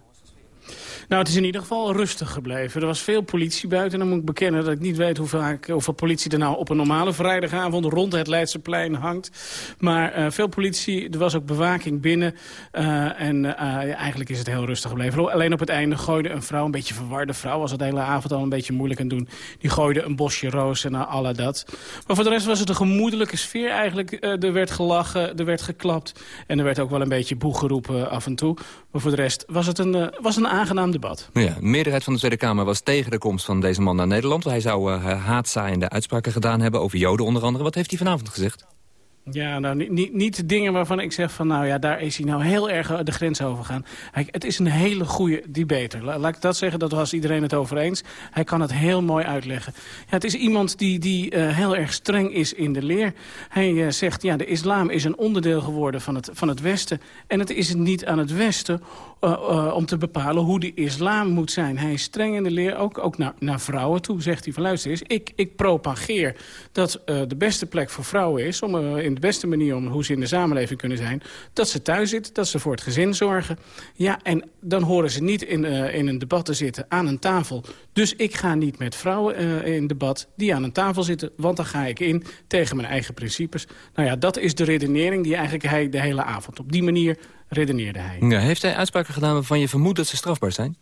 Nou, het is in ieder geval rustig gebleven. Er was veel politie buiten. En dan moet ik bekennen dat ik niet weet hoe vaak, hoeveel politie er nou op een normale vrijdagavond rond het Leidseplein hangt. Maar uh, veel politie, er was ook bewaking binnen. Uh, en uh, eigenlijk is het heel rustig gebleven. Alleen op het einde gooide een vrouw, een beetje verwarde vrouw... was het de hele avond al een beetje moeilijk aan doen. Die gooide een bosje rozen naar alle dat. Maar voor de rest was het een gemoedelijke sfeer eigenlijk. er werd gelachen, er werd geklapt. En er werd ook wel een beetje boeg geroepen af en toe. Maar voor de rest was het een, was een debat. Ja, de meerderheid van de Tweede Kamer was tegen de komst van deze man naar Nederland. Hij zou uh, haatzaaiende uitspraken gedaan hebben over Joden onder andere. Wat heeft hij vanavond gezegd? Ja, nou, niet, niet dingen waarvan ik zeg van... nou ja, daar is hij nou heel erg de grens over gaan. Hij, het is een hele goede debater. Laat ik dat zeggen, dat was iedereen het over eens. Hij kan het heel mooi uitleggen. Ja, het is iemand die, die uh, heel erg streng is in de leer. Hij uh, zegt, ja, de islam is een onderdeel geworden van het, van het Westen. En het is niet aan het Westen uh, uh, om te bepalen hoe de islam moet zijn. Hij is streng in de leer, ook, ook naar, naar vrouwen toe, zegt hij van luister eens. Ik, ik propageer dat uh, de beste plek voor vrouwen is... om in de beste manier om hoe ze in de samenleving kunnen zijn... dat ze thuis zitten, dat ze voor het gezin zorgen. Ja, en dan horen ze niet in, in een debat te zitten aan een tafel. Dus ik ga niet met vrouwen in debat die aan een tafel zitten... want dan ga ik in tegen mijn eigen principes. Nou ja, dat is de redenering die eigenlijk hij de hele avond op die manier redeneerde hij. Ja, heeft hij uitspraken gedaan waarvan je vermoedt dat ze strafbaar zijn?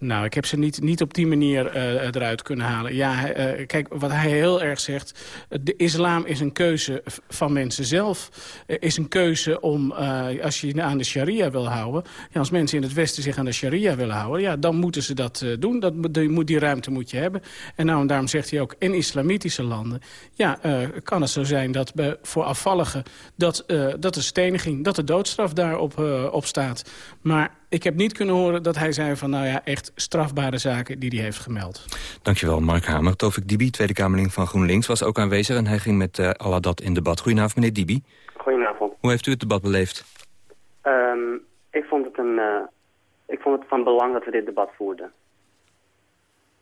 Nou, ik heb ze niet, niet op die manier uh, eruit kunnen halen. Ja, uh, kijk, wat hij heel erg zegt... de islam is een keuze van mensen zelf. is een keuze om, als je aan de sharia wil houden... Ja, als mensen in het Westen zich aan de sharia willen houden... Ja, dan moeten ze dat doen. Dat, die, die ruimte moet je hebben. En, nou, daarom zegt hij ook, in islamitische landen... ja, kan het zo zijn dat bij, voor afvalligen... dat, dat de steniging, dat de doodstraf daarop op staat. Maar ik heb niet kunnen horen dat hij zei van... nou ja, echt strafbare zaken die hij heeft gemeld. Dankjewel, Mark Hamer. Tofik Dibi, Tweede Kamerling van GroenLinks, was ook aanwezig... en hij ging met uh, Aladat in debat. Goedenavond, meneer Dibi. Goedenavond. Hoe heeft u het debat beleefd? Um, ik, vond het een, uh, ik vond het van belang dat we dit debat voerden.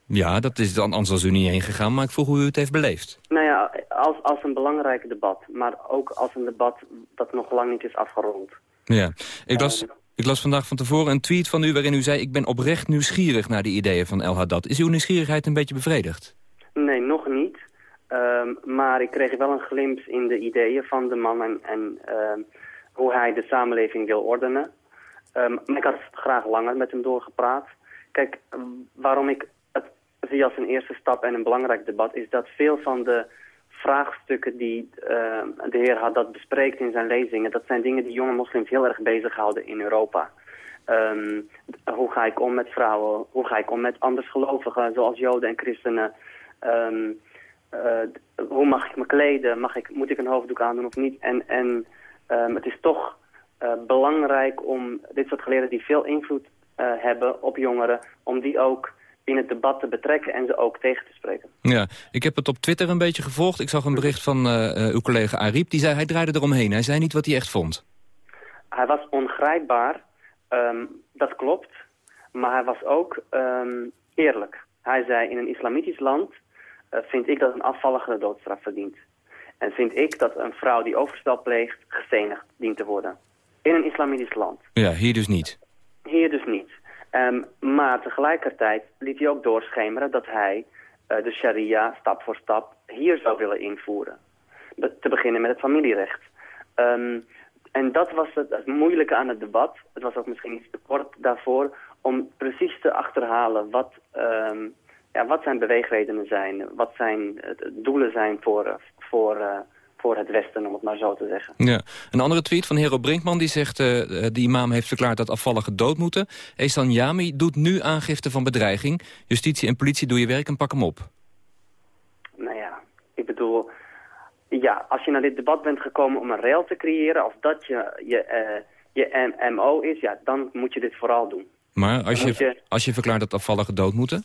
Ja, dat is dan anders als u niet heen gegaan, maar ik vroeg hoe u het heeft beleefd. Nou ja, als, als een belangrijk debat, maar ook als een debat dat nog lang niet is afgerond. Ja, ik las... Ik las vandaag van tevoren een tweet van u waarin u zei... ik ben oprecht nieuwsgierig naar de ideeën van El Haddad. Is uw nieuwsgierigheid een beetje bevredigd? Nee, nog niet. Um, maar ik kreeg wel een glimp in de ideeën van de man... en, en uh, hoe hij de samenleving wil ordenen. Um, maar ik had graag langer met hem doorgepraat. Kijk, waarom ik het zie als een eerste stap en een belangrijk debat... is dat veel van de vraagstukken die uh, de heer Haddad bespreekt in zijn lezingen... dat zijn dingen die jonge moslims heel erg bezighouden in Europa. Um, hoe ga ik om met vrouwen? Hoe ga ik om met andersgelovigen, zoals joden en christenen? Um, uh, hoe mag ik me kleden? Mag ik, moet ik een hoofddoek aandoen of niet? En, en um, het is toch uh, belangrijk om dit soort geleerden die veel invloed hebben op jongeren... om die ook in het debat te betrekken en ze ook tegen te spreken. Ja, ik heb het op Twitter een beetje gevolgd. Ik zag een bericht van uh, uw collega Ariep. Die zei, hij draaide eromheen. Hij zei niet wat hij echt vond. Hij was ongrijpbaar. Um, dat klopt. Maar hij was ook um, eerlijk. Hij zei, in een islamitisch land uh, vind ik dat een afvallige de doodstraf verdient. En vind ik dat een vrouw die overspel pleegt gestenigd dient te worden. In een islamitisch land. Ja, hier dus niet. Hier dus niet. Um, maar tegelijkertijd liet hij ook doorschemeren dat hij uh, de sharia stap voor stap hier zou willen invoeren. Te beginnen met het familierecht. Um, en dat was het, moeilijke aan het debat. Het was ook misschien iets te kort daarvoor om precies te achterhalen wat, um, ja, wat zijn beweegredenen zijn, wat zijn doelen zijn voor, voor uh, voor het Westen, om het maar zo te zeggen. Ja. Een andere tweet van Hero Brinkman die zegt... Uh, de imam heeft verklaard dat afvalligen dood moeten. Esan Yami doet nu aangifte van bedreiging. Justitie en politie doe je werk en pak hem op. Nou ja, ik bedoel... Ja, als je naar dit debat bent gekomen om een rail te creëren... of dat je, je, uh, je MO is, ja, dan moet je dit vooral doen. Maar als je, je, als je verklaart dat afvalligen dood moeten?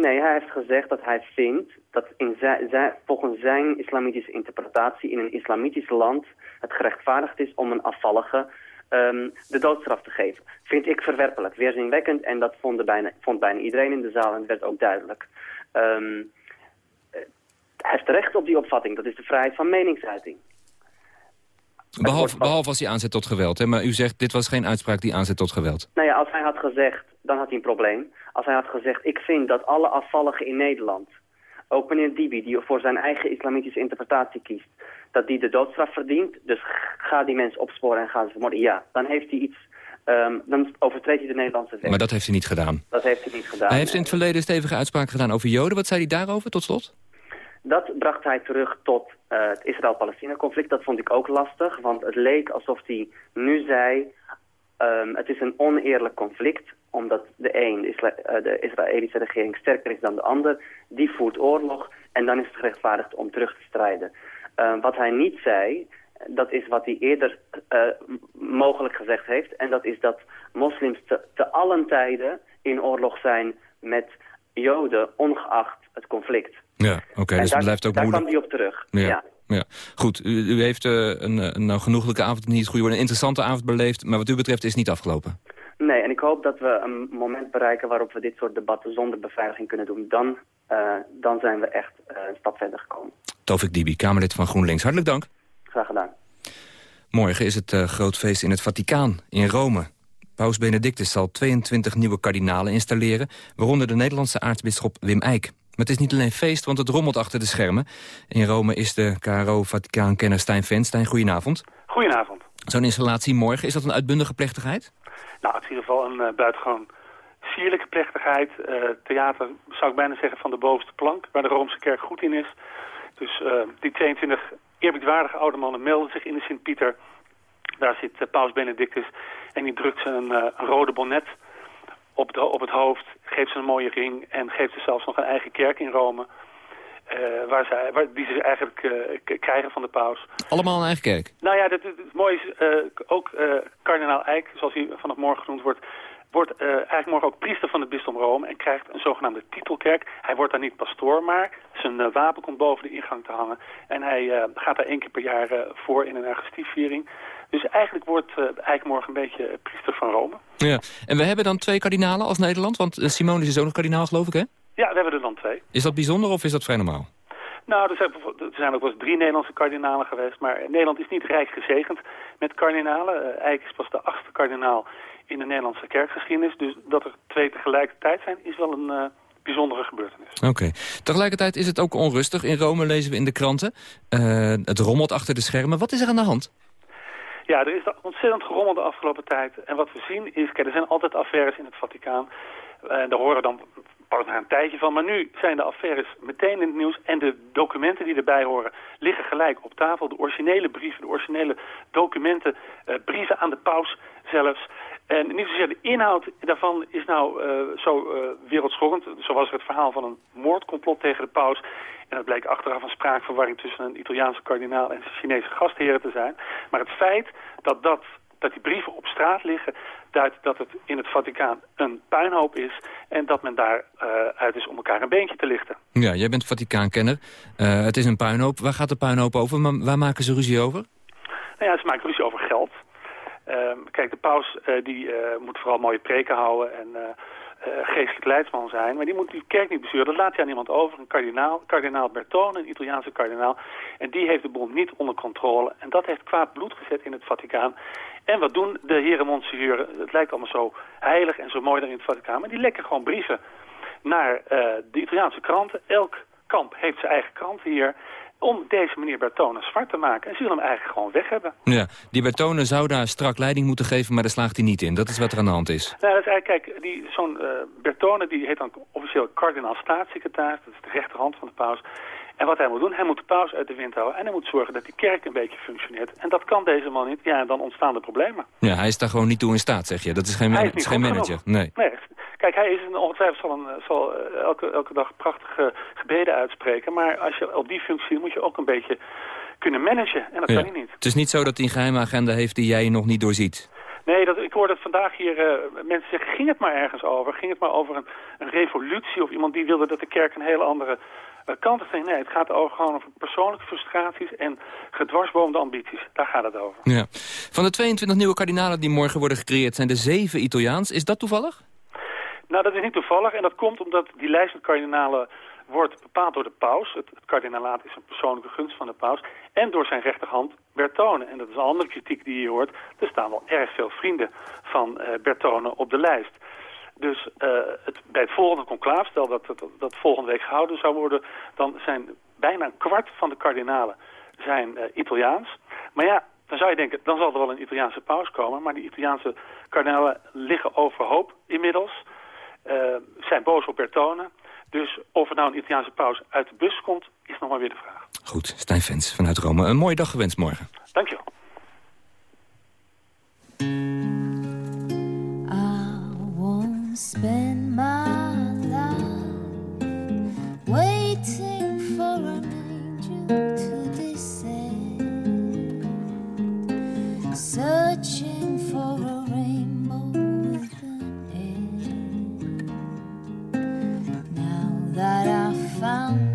Nee, hij heeft gezegd dat hij vindt dat in zijn, volgens zijn islamitische interpretatie in een islamitisch land het gerechtvaardigd is om een afvallige um, de doodstraf te geven. Vind ik verwerpelijk, weerzinwekkend en dat vond bijna, vond bijna iedereen in de zaal en het werd ook duidelijk. Um, hij heeft recht op die opvatting, dat is de vrijheid van meningsuiting. Behalve, behalve als hij aanzet tot geweld, hè? maar u zegt dit was geen uitspraak die aanzet tot geweld. Nou ja, als hij had gezegd, dan had hij een probleem. Als hij had gezegd, ik vind dat alle afvalligen in Nederland, ook meneer Dibi, die voor zijn eigen islamitische interpretatie kiest, dat die de doodstraf verdient, dus ga die mensen opsporen en ga ze vermoorden. Ja, dan heeft hij iets Um, dan overtreedt hij de Nederlandse wet. Maar dat heeft hij niet gedaan? Dat heeft hij niet gedaan. Hij heeft in het verleden stevige uitspraken gedaan over Joden. Wat zei hij daarover, tot slot? Dat bracht hij terug tot uh, het Israël-Palestina-conflict. Dat vond ik ook lastig, want het leek alsof hij nu zei... Um, het is een oneerlijk conflict, omdat de een, uh, de Israëlische regering, sterker is dan de ander. Die voert oorlog en dan is het gerechtvaardigd om terug te strijden. Uh, wat hij niet zei, dat is wat hij eerder uh, mogelijk gezegd heeft. En dat is dat moslims te, te allen tijden in oorlog zijn met Joden, ongeacht het conflict. Ja, oké, dus daar, blijft ook daar moeilijk. kwam hij op terug, ja. ja. Goed, u, u heeft uh, een, een nou, genoeglijke avond, niet het goede woord, een interessante avond beleefd, maar wat u betreft is het niet afgelopen. Nee, en ik hoop dat we een moment bereiken waarop we dit soort debatten zonder beveiliging kunnen doen. Dan, uh, dan zijn we echt uh, een stap verder gekomen. Tofik Dibi, Kamerlid van GroenLinks. Hartelijk dank. Graag gedaan. Morgen is het uh, groot feest in het Vaticaan, in Rome. Paus Benedictus zal 22 nieuwe kardinalen installeren... waaronder de Nederlandse aartsbisschop Wim Eijk. Maar het is niet alleen feest, want het rommelt achter de schermen. In Rome is de KRO-Vaticaan-kenner Stijn Venstein. Goedenavond. Goedenavond. Zo'n installatie morgen, is dat een uitbundige plechtigheid? Nou, het is in ieder geval een uh, buitengewoon sierlijke plechtigheid. Uh, theater, zou ik bijna zeggen, van de bovenste plank... waar de Roomse kerk goed in is. Dus uh, die 22 eerbiedwaardige oude mannen melden zich in de Sint-Pieter. Daar zit paus Benedictus en die drukt uh, een rode bonnet op, de, op het hoofd, geeft ze een mooie ring en geeft ze zelfs nog een eigen kerk in Rome. Uh, waar zij, waar, die ze eigenlijk uh, krijgen van de paus. Allemaal een eigen kerk? Nou ja, het, het mooie is uh, ook kardinaal Eijk, zoals hij vanaf morgen genoemd wordt... wordt eigenlijk morgen ook priester van het bisdom Rome... en krijgt een zogenaamde titelkerk. Hij wordt daar niet pastoor, maar zijn wapen komt boven de ingang te hangen. En hij gaat daar één keer per jaar voor in een Eucharistieviering. Dus eigenlijk wordt uh, eigenlijk morgen een beetje priester van Rome. Ja, en we hebben dan twee kardinalen als Nederland? Want uh, Simonis is ook nog kardinaal, geloof ik, hè? Ja, we hebben er dan twee. Is dat bijzonder of is dat vrij normaal? Nou, er zijn, er zijn ook wel eens drie Nederlandse kardinalen geweest. Maar Nederland is niet rijk gezegend met kardinalen. Uh, eigenlijk is pas de achtste kardinaal in de Nederlandse kerkgeschiedenis. Dus dat er twee tegelijkertijd zijn, is wel een uh, bijzondere gebeurtenis. Oké. Okay. Tegelijkertijd is het ook onrustig. In Rome lezen we in de kranten. Uh, het rommelt achter de schermen. Wat is er aan de hand? Ja, er is ontzettend gerommeld de afgelopen tijd. En wat we zien is, kijk, er zijn altijd affaires in het Vaticaan. En daar horen dan pas na een tijdje van. Maar nu zijn de affaires meteen in het nieuws. En de documenten die erbij horen liggen gelijk op tafel. De originele brieven, de originele documenten, uh, brieven aan de paus zelfs. En niet zozeer de inhoud daarvan is nou uh, zo uh, wereldschokkend. Zo was er het verhaal van een moordcomplot tegen de paus. En dat bleek achteraf een spraakverwarring tussen een Italiaanse kardinaal en zijn Chinese gastheren te zijn. Maar het feit dat, dat, dat die brieven op straat liggen, duidt dat het in het Vaticaan een puinhoop is. En dat men daar uh, uit is om elkaar een beentje te lichten. Ja, jij bent Vaticaankenner. Het is een puinhoop. Waar gaat de puinhoop over? Maar waar maken ze ruzie over? Nou ja, ze maken ruzie over geld. Uh, kijk, de paus uh, die moet vooral mooie preken houden en uh, geestelijk leidsman zijn. Maar die moet die kerk niet besturen. Dat laat hij aan iemand over. Een kardinaal, kardinaal Bertone, een Italiaanse kardinaal. En die heeft de boel niet onder controle. En dat heeft kwaad bloed gezet in het Vaticaan. En wat doen de heren monsigneuren? Het lijkt allemaal zo heilig en zo mooi daar in het Vaticaan. Maar die lekken gewoon brieven naar de Italiaanse kranten. Elk kamp heeft zijn eigen krant hier om deze meneer Bertone zwart te maken. En ze willen hem eigenlijk gewoon weg hebben. Ja, die Bertone zou daar strak leiding moeten geven, maar daar slaagt hij niet in. Dat is wat er aan de hand is. Nou, dat is eigenlijk, kijk, zo'n uh, Bertone die heet dan officieel kardinaal staatssecretaris. Dat is de rechterhand van de paus. En wat hij moet doen, hij moet de paus uit de wind houden. En hij moet zorgen dat die kerk een beetje functioneert. En dat kan deze man niet. Ja, en dan ontstaan er problemen. Ja, hij is daar gewoon niet toe in staat, zeg je. Dat is geen, man is geen manager. Nee. nee. Kijk, hij is een, ongetwijfeld zal, een, zal elke, elke dag prachtige gebeden uitspreken. Maar als je op die functie moet je ook een beetje kunnen managen. En dat ja. kan hij niet. Het is niet zo dat hij een geheime agenda heeft die jij nog niet doorziet. Nee, dat, ik hoorde vandaag hier, uh, mensen zeggen, ging het maar ergens over? Ging het maar over een, een revolutie of iemand die wilde dat de kerk een hele andere uh, kant is? Nee, het gaat over, gewoon over persoonlijke frustraties en gedwarsboomde ambities. Daar gaat het over. Ja. Van de 22 nieuwe kardinalen die morgen worden gecreëerd zijn er zeven Italiaans. Is dat toevallig? Nou, dat is niet toevallig en dat komt omdat die lijst van kardinalen wordt bepaald door de paus. Het, het kardinalaat is een persoonlijke gunst van de paus. En door zijn rechterhand Bertone. En dat is een andere kritiek die je hoort. Er staan wel erg veel vrienden van uh, Bertone op de lijst. Dus uh, het, bij het volgende conclaaf, stel dat, dat dat volgende week gehouden zou worden... dan zijn bijna een kwart van de kardinalen zijn uh, Italiaans. Maar ja, dan zou je denken, dan zal er wel een Italiaanse paus komen. Maar die Italiaanse kardinalen liggen overhoop inmiddels. zijn boos op Bertone. Dus of er nou een Italiaanse paus uit de bus komt, is nog maar weer de vraag. Goed, Stijn Vens vanuit Rome. Een mooie dag gewenst morgen. Dankjewel. I spend my life waiting for an angel to descend, searching for a rainbow with an end. Now that I found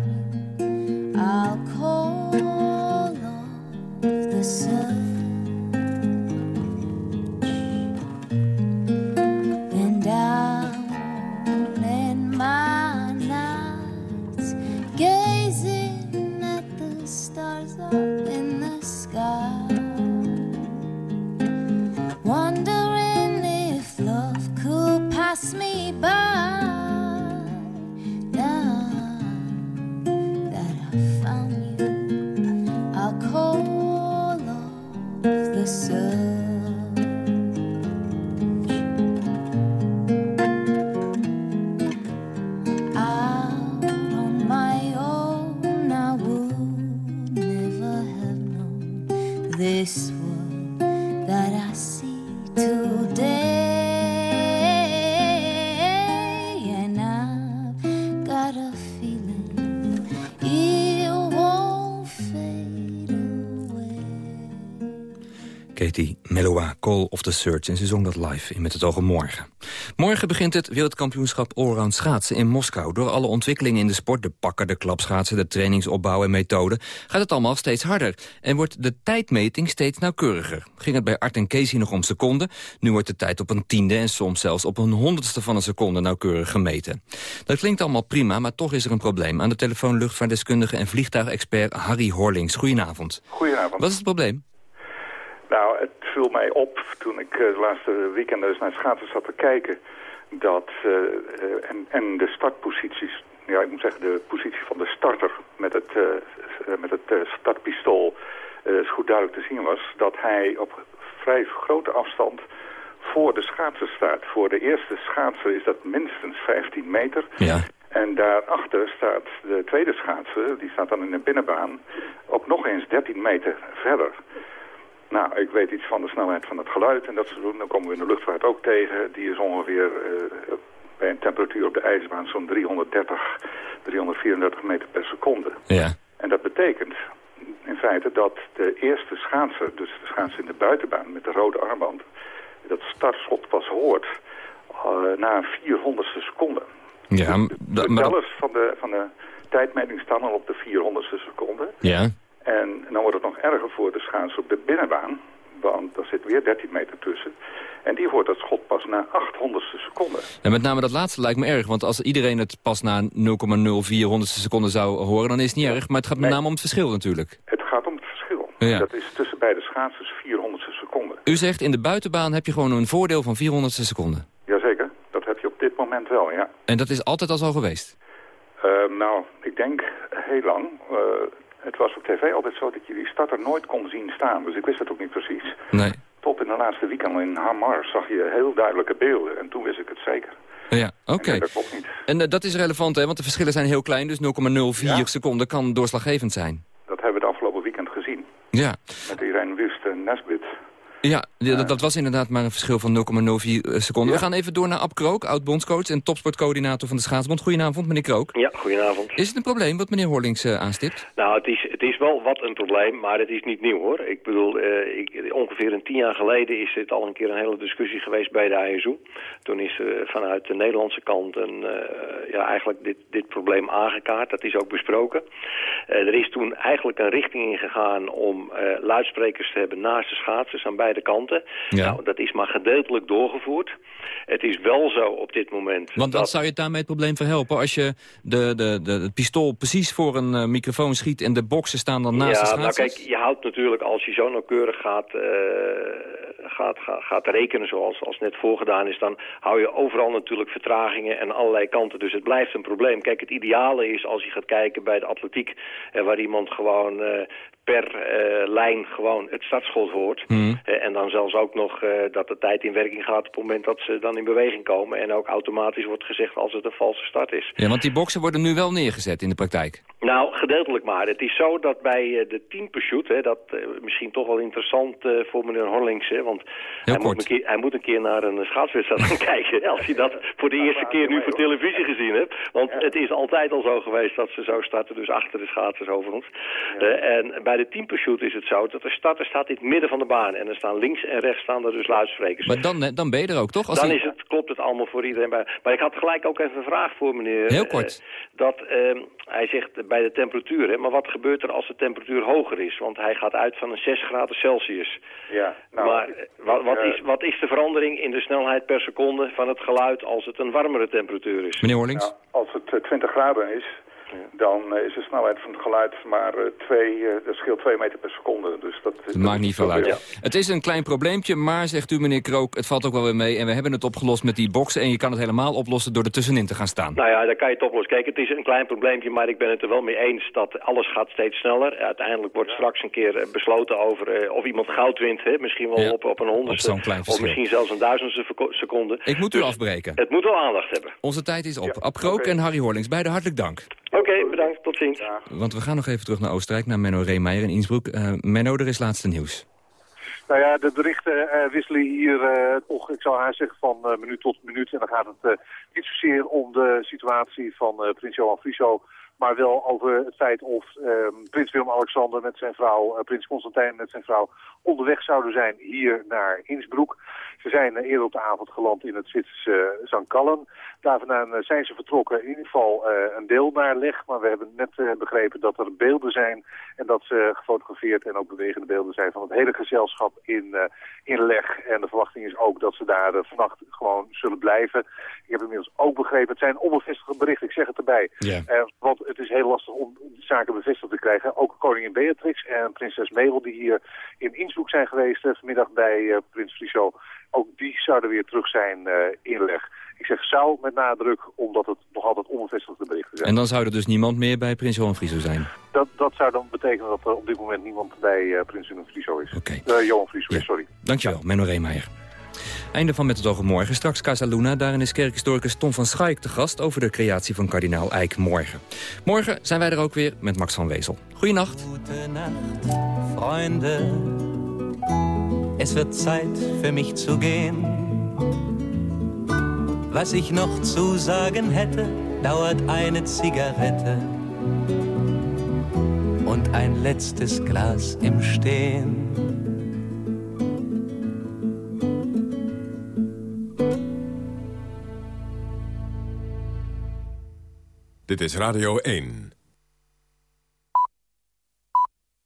the Search. En ze zong dat live in Met het oog morgen. Morgen begint het wereldkampioenschap allround schaatsen in Moskou. Door alle ontwikkelingen in de sport, de pakken, de klapschaatsen... de trainingsopbouw en methode, gaat het allemaal steeds harder. En wordt de tijdmeting steeds nauwkeuriger. Ging het bij Art en Casey nog om seconden... nu wordt de tijd op een tiende en soms zelfs op een honderdste van een seconde nauwkeurig gemeten. Dat klinkt allemaal prima, maar toch is er een probleem. Aan de telefoon luchtvaartdeskundige en vliegtuigexpert Harry Horlings. Goedenavond. Goedenavond. Wat is het probleem? Nou, het viel mij op toen ik eh, de laatste weekend eens naar schaatsen zat te kijken... dat eh, eh, en, en de startposities, ja, ik moet zeggen de positie van de starter met het, eh, met het eh, startpistool is goed duidelijk te zien was... dat hij op vrij grote afstand voor de schaatser staat. Voor de eerste schaatser is dat minstens 15 meter. Ja. En daarachter staat de tweede schaatser, die staat dan in de binnenbaan, ook nog eens 13 meter verder. Nou, ik weet iets van de snelheid van het geluid en dat soort dingen. Dan komen we in de luchtvaart ook tegen. Die is ongeveer eh, bij een temperatuur op de ijsbaan zo'n 330, 334 meter per seconde. Ja. En dat betekent in feite dat de eerste schaatser, dus de schaatser in de buitenbaan met de rode armband, dat startschot pas hoort uh, na 400ste seconde. Ja, de de tellers van de, van de tijdmeting staan al op de 400ste seconde. Ja. En dan wordt het nog erger voor de schaatser op de binnenbaan. Want daar zit weer 13 meter tussen. En die hoort dat schot pas na 800ste seconde. En met name dat laatste lijkt me erg. Want als iedereen het pas na 0,0400ste seconde zou horen... dan is het niet erg. Maar het gaat met name om het verschil natuurlijk. Het gaat om het verschil. Ja. Dat is tussen beide schaatsers 400ste seconde. U zegt in de buitenbaan heb je gewoon een voordeel van 400ste seconde. Jazeker, dat heb je op dit moment wel, ja. En dat is altijd al zo geweest? Uh, nou, ik denk heel lang. Uh, het was op tv altijd zo dat je die starter nooit kon zien staan. Dus ik wist het ook niet precies. Nee. Tot in de laatste weekend in Hamar zag je heel duidelijke beelden. En toen wist ik het zeker. Ja, oké. Okay. Dat klopt niet. En uh, dat is relevant, hè? Want de verschillen zijn heel klein. Dus 0,04 ja. seconden kan doorslaggevend zijn. Dat hebben we de afgelopen weekend gezien. Ja. Met Irene Wust en Nesbit. Ja, dat, dat, was inderdaad maar een verschil van 0,04 seconden. We gaan even door naar Ab Krook, oud-bondscoach en topsportcoördinator van de Schaatsbond. Goedenavond, meneer Krook. Ja, goedenavond. Is het een probleem wat meneer Horlings aanstipt? Nou, het is, het is wel wat een probleem, maar het is niet nieuw hoor. Ik bedoel, ik, ongeveer een tien jaar geleden is het al een keer een hele discussie geweest bij de ISU. Toen is vanuit de Nederlandse kant een, ja, eigenlijk dit, dit probleem aangekaart. Dat is ook besproken. er is toen eigenlijk een richting ingegaan om luidsprekers te hebben naast de schaatsers aan beide kanten. Ja. Nou, dat is maar gedeeltelijk doorgevoerd. Het is wel zo op dit moment... Want dat... zou je daarmee het probleem verhelpen? Als je de, de, de, het pistool precies voor een uh, microfoon schiet en de boksen staan dan naast de schaatsers? Ja, nou kijk, je houdt natuurlijk als je zo nauwkeurig gaat, uh, gaat, gaat, gaat rekenen zoals als net voorgedaan is... dan hou je overal natuurlijk vertragingen en allerlei kanten. Dus het blijft een probleem. Kijk, het ideale is als je gaat kijken bij de atletiek... Uh, waar iemand gewoon per uh, lijn gewoon het startschot hoort. Mm. Uh, en dan zelfs ook nog uh, dat de tijd in werking gaat op het moment dat ze dan in beweging komen. En ook automatisch wordt gezegd als het een valse start is. Ja, want die boksen worden nu wel neergezet in de praktijk. Nou, gedeeltelijk maar. Het is zo dat bij de team pursuit, hè, dat misschien toch wel interessant voor meneer Horlings, hè, want hij moet, een keer, hij moet, een keer, naar een schaatswedstrijd gaan kijken. Als hij dat voor de eerste keer nu voor televisie gezien hebt. Want het is altijd al zo geweest dat ze zo starten, dus achter de schaatsers overigens. Ja. en bij de teampursuit is het zo dat de starter staat in het midden van de baan. En er staan links en rechts staan er dus luidsprekers. Maar dan, dan ben je er ook, toch? Als dan is het, klopt het allemaal voor iedereen. Bij. Maar ik had gelijk ook even een vraag voor meneer. Heel kort. Uh, dat, uh, hij zegt bij de temperatuur, hè, maar wat gebeurt er als de temperatuur hoger is? Want hij gaat uit van een 6 graden Celsius. Ja. Nou, maar eh, wat, wat, is, wat is de verandering in de snelheid per seconde van het geluid als het een warmere temperatuur is? Meneer Horlings? Nou, als het 20 graden is, dan eh, is de snelheid van het geluid maar uh, twee, uh, dat scheelt 2 meter per seconde. Dus dat, het maakt niet veel uit. Het is een klein probleempje, maar zegt u meneer Krook, het valt ook wel weer mee. En we hebben het opgelost met die boksen en je kan het helemaal oplossen door er tussenin te gaan staan. Nou ja, dan kan je het oplossen. Kijk, het is een klein probleempje, maar ik ben het er wel mee eens dat alles gaat steeds sneller. Uiteindelijk wordt straks een keer besloten over of iemand goud wint. Hè? Misschien wel op, op een honderdste. Of misschien zelfs een duizendste seconde. Ik moet u dus afbreken. Het moet wel aandacht hebben. Onze tijd is op. Ab Krook okay. en Harry Horlings, beide hartelijk dank. Oké, okay, bedankt. Tot ziens. Ja. Want we gaan nog even terug naar Oostenrijk, naar Menno Reemeijer in Innsbruck. Uh, Menno, er is laatste nieuws. Nou ja, de berichten uh, wisselen hier uh, toch, ik zou haar zeggen, van uh, minuut tot minuut. En dan gaat het niet zozeer om de situatie van prins Johan Friso... maar wel over het feit of prins Willem-Alexander met zijn vrouw, prins Constantijn met zijn vrouw... onderweg zouden zijn hier naar Innsbruck. Ze zijn eerder op de avond geland in het Zwitserse St. Gallen. Daar vandaan zijn ze vertrokken, in ieder geval een deel naar Leg. Maar we hebben net begrepen dat er beelden zijn en dat ze gefotografeerd en ook bewegende beelden zijn van het hele gezelschap in, in Leg. En de verwachting is ook dat ze daar vannacht gewoon zullen blijven. Ik heb inmiddels ook begrepen, het zijn onbevestigde berichten, ik zeg het erbij. Want het is heel lastig om zaken bevestigd te krijgen. Ook koningin Beatrix en prinses Mabel die hier in Innsbruck zijn geweest vanmiddag bij prins Friso ook die zouden weer terug zijn uh, in leg. Ik zeg zou met nadruk, omdat het nog altijd onbevestigde berichten zijn. En dan zou er dus niemand meer bij Prins Johan Friso zijn? Dat, dat zou dan betekenen dat er op dit moment niemand bij Prins Johan Friso is. Oké. Okay. Johan Friso, ja. sorry. Dankjewel. Menno Reemeijer. Einde van Met het Oog Morgen. Straks Casa Luna. Daarin is kerkhistoricus Tom van Schaik te gast... over de creatie van kardinaal Eijk morgen. Morgen zijn wij er ook weer met Max van Wezel. Goeienacht. Goedenacht, vrienden. Es wird Zeit für mich zu gehen. Was ich noch zu sagen hätte, dauert eine Zigarette und ein letztes Glas im Stehen. Dit is Radio 1.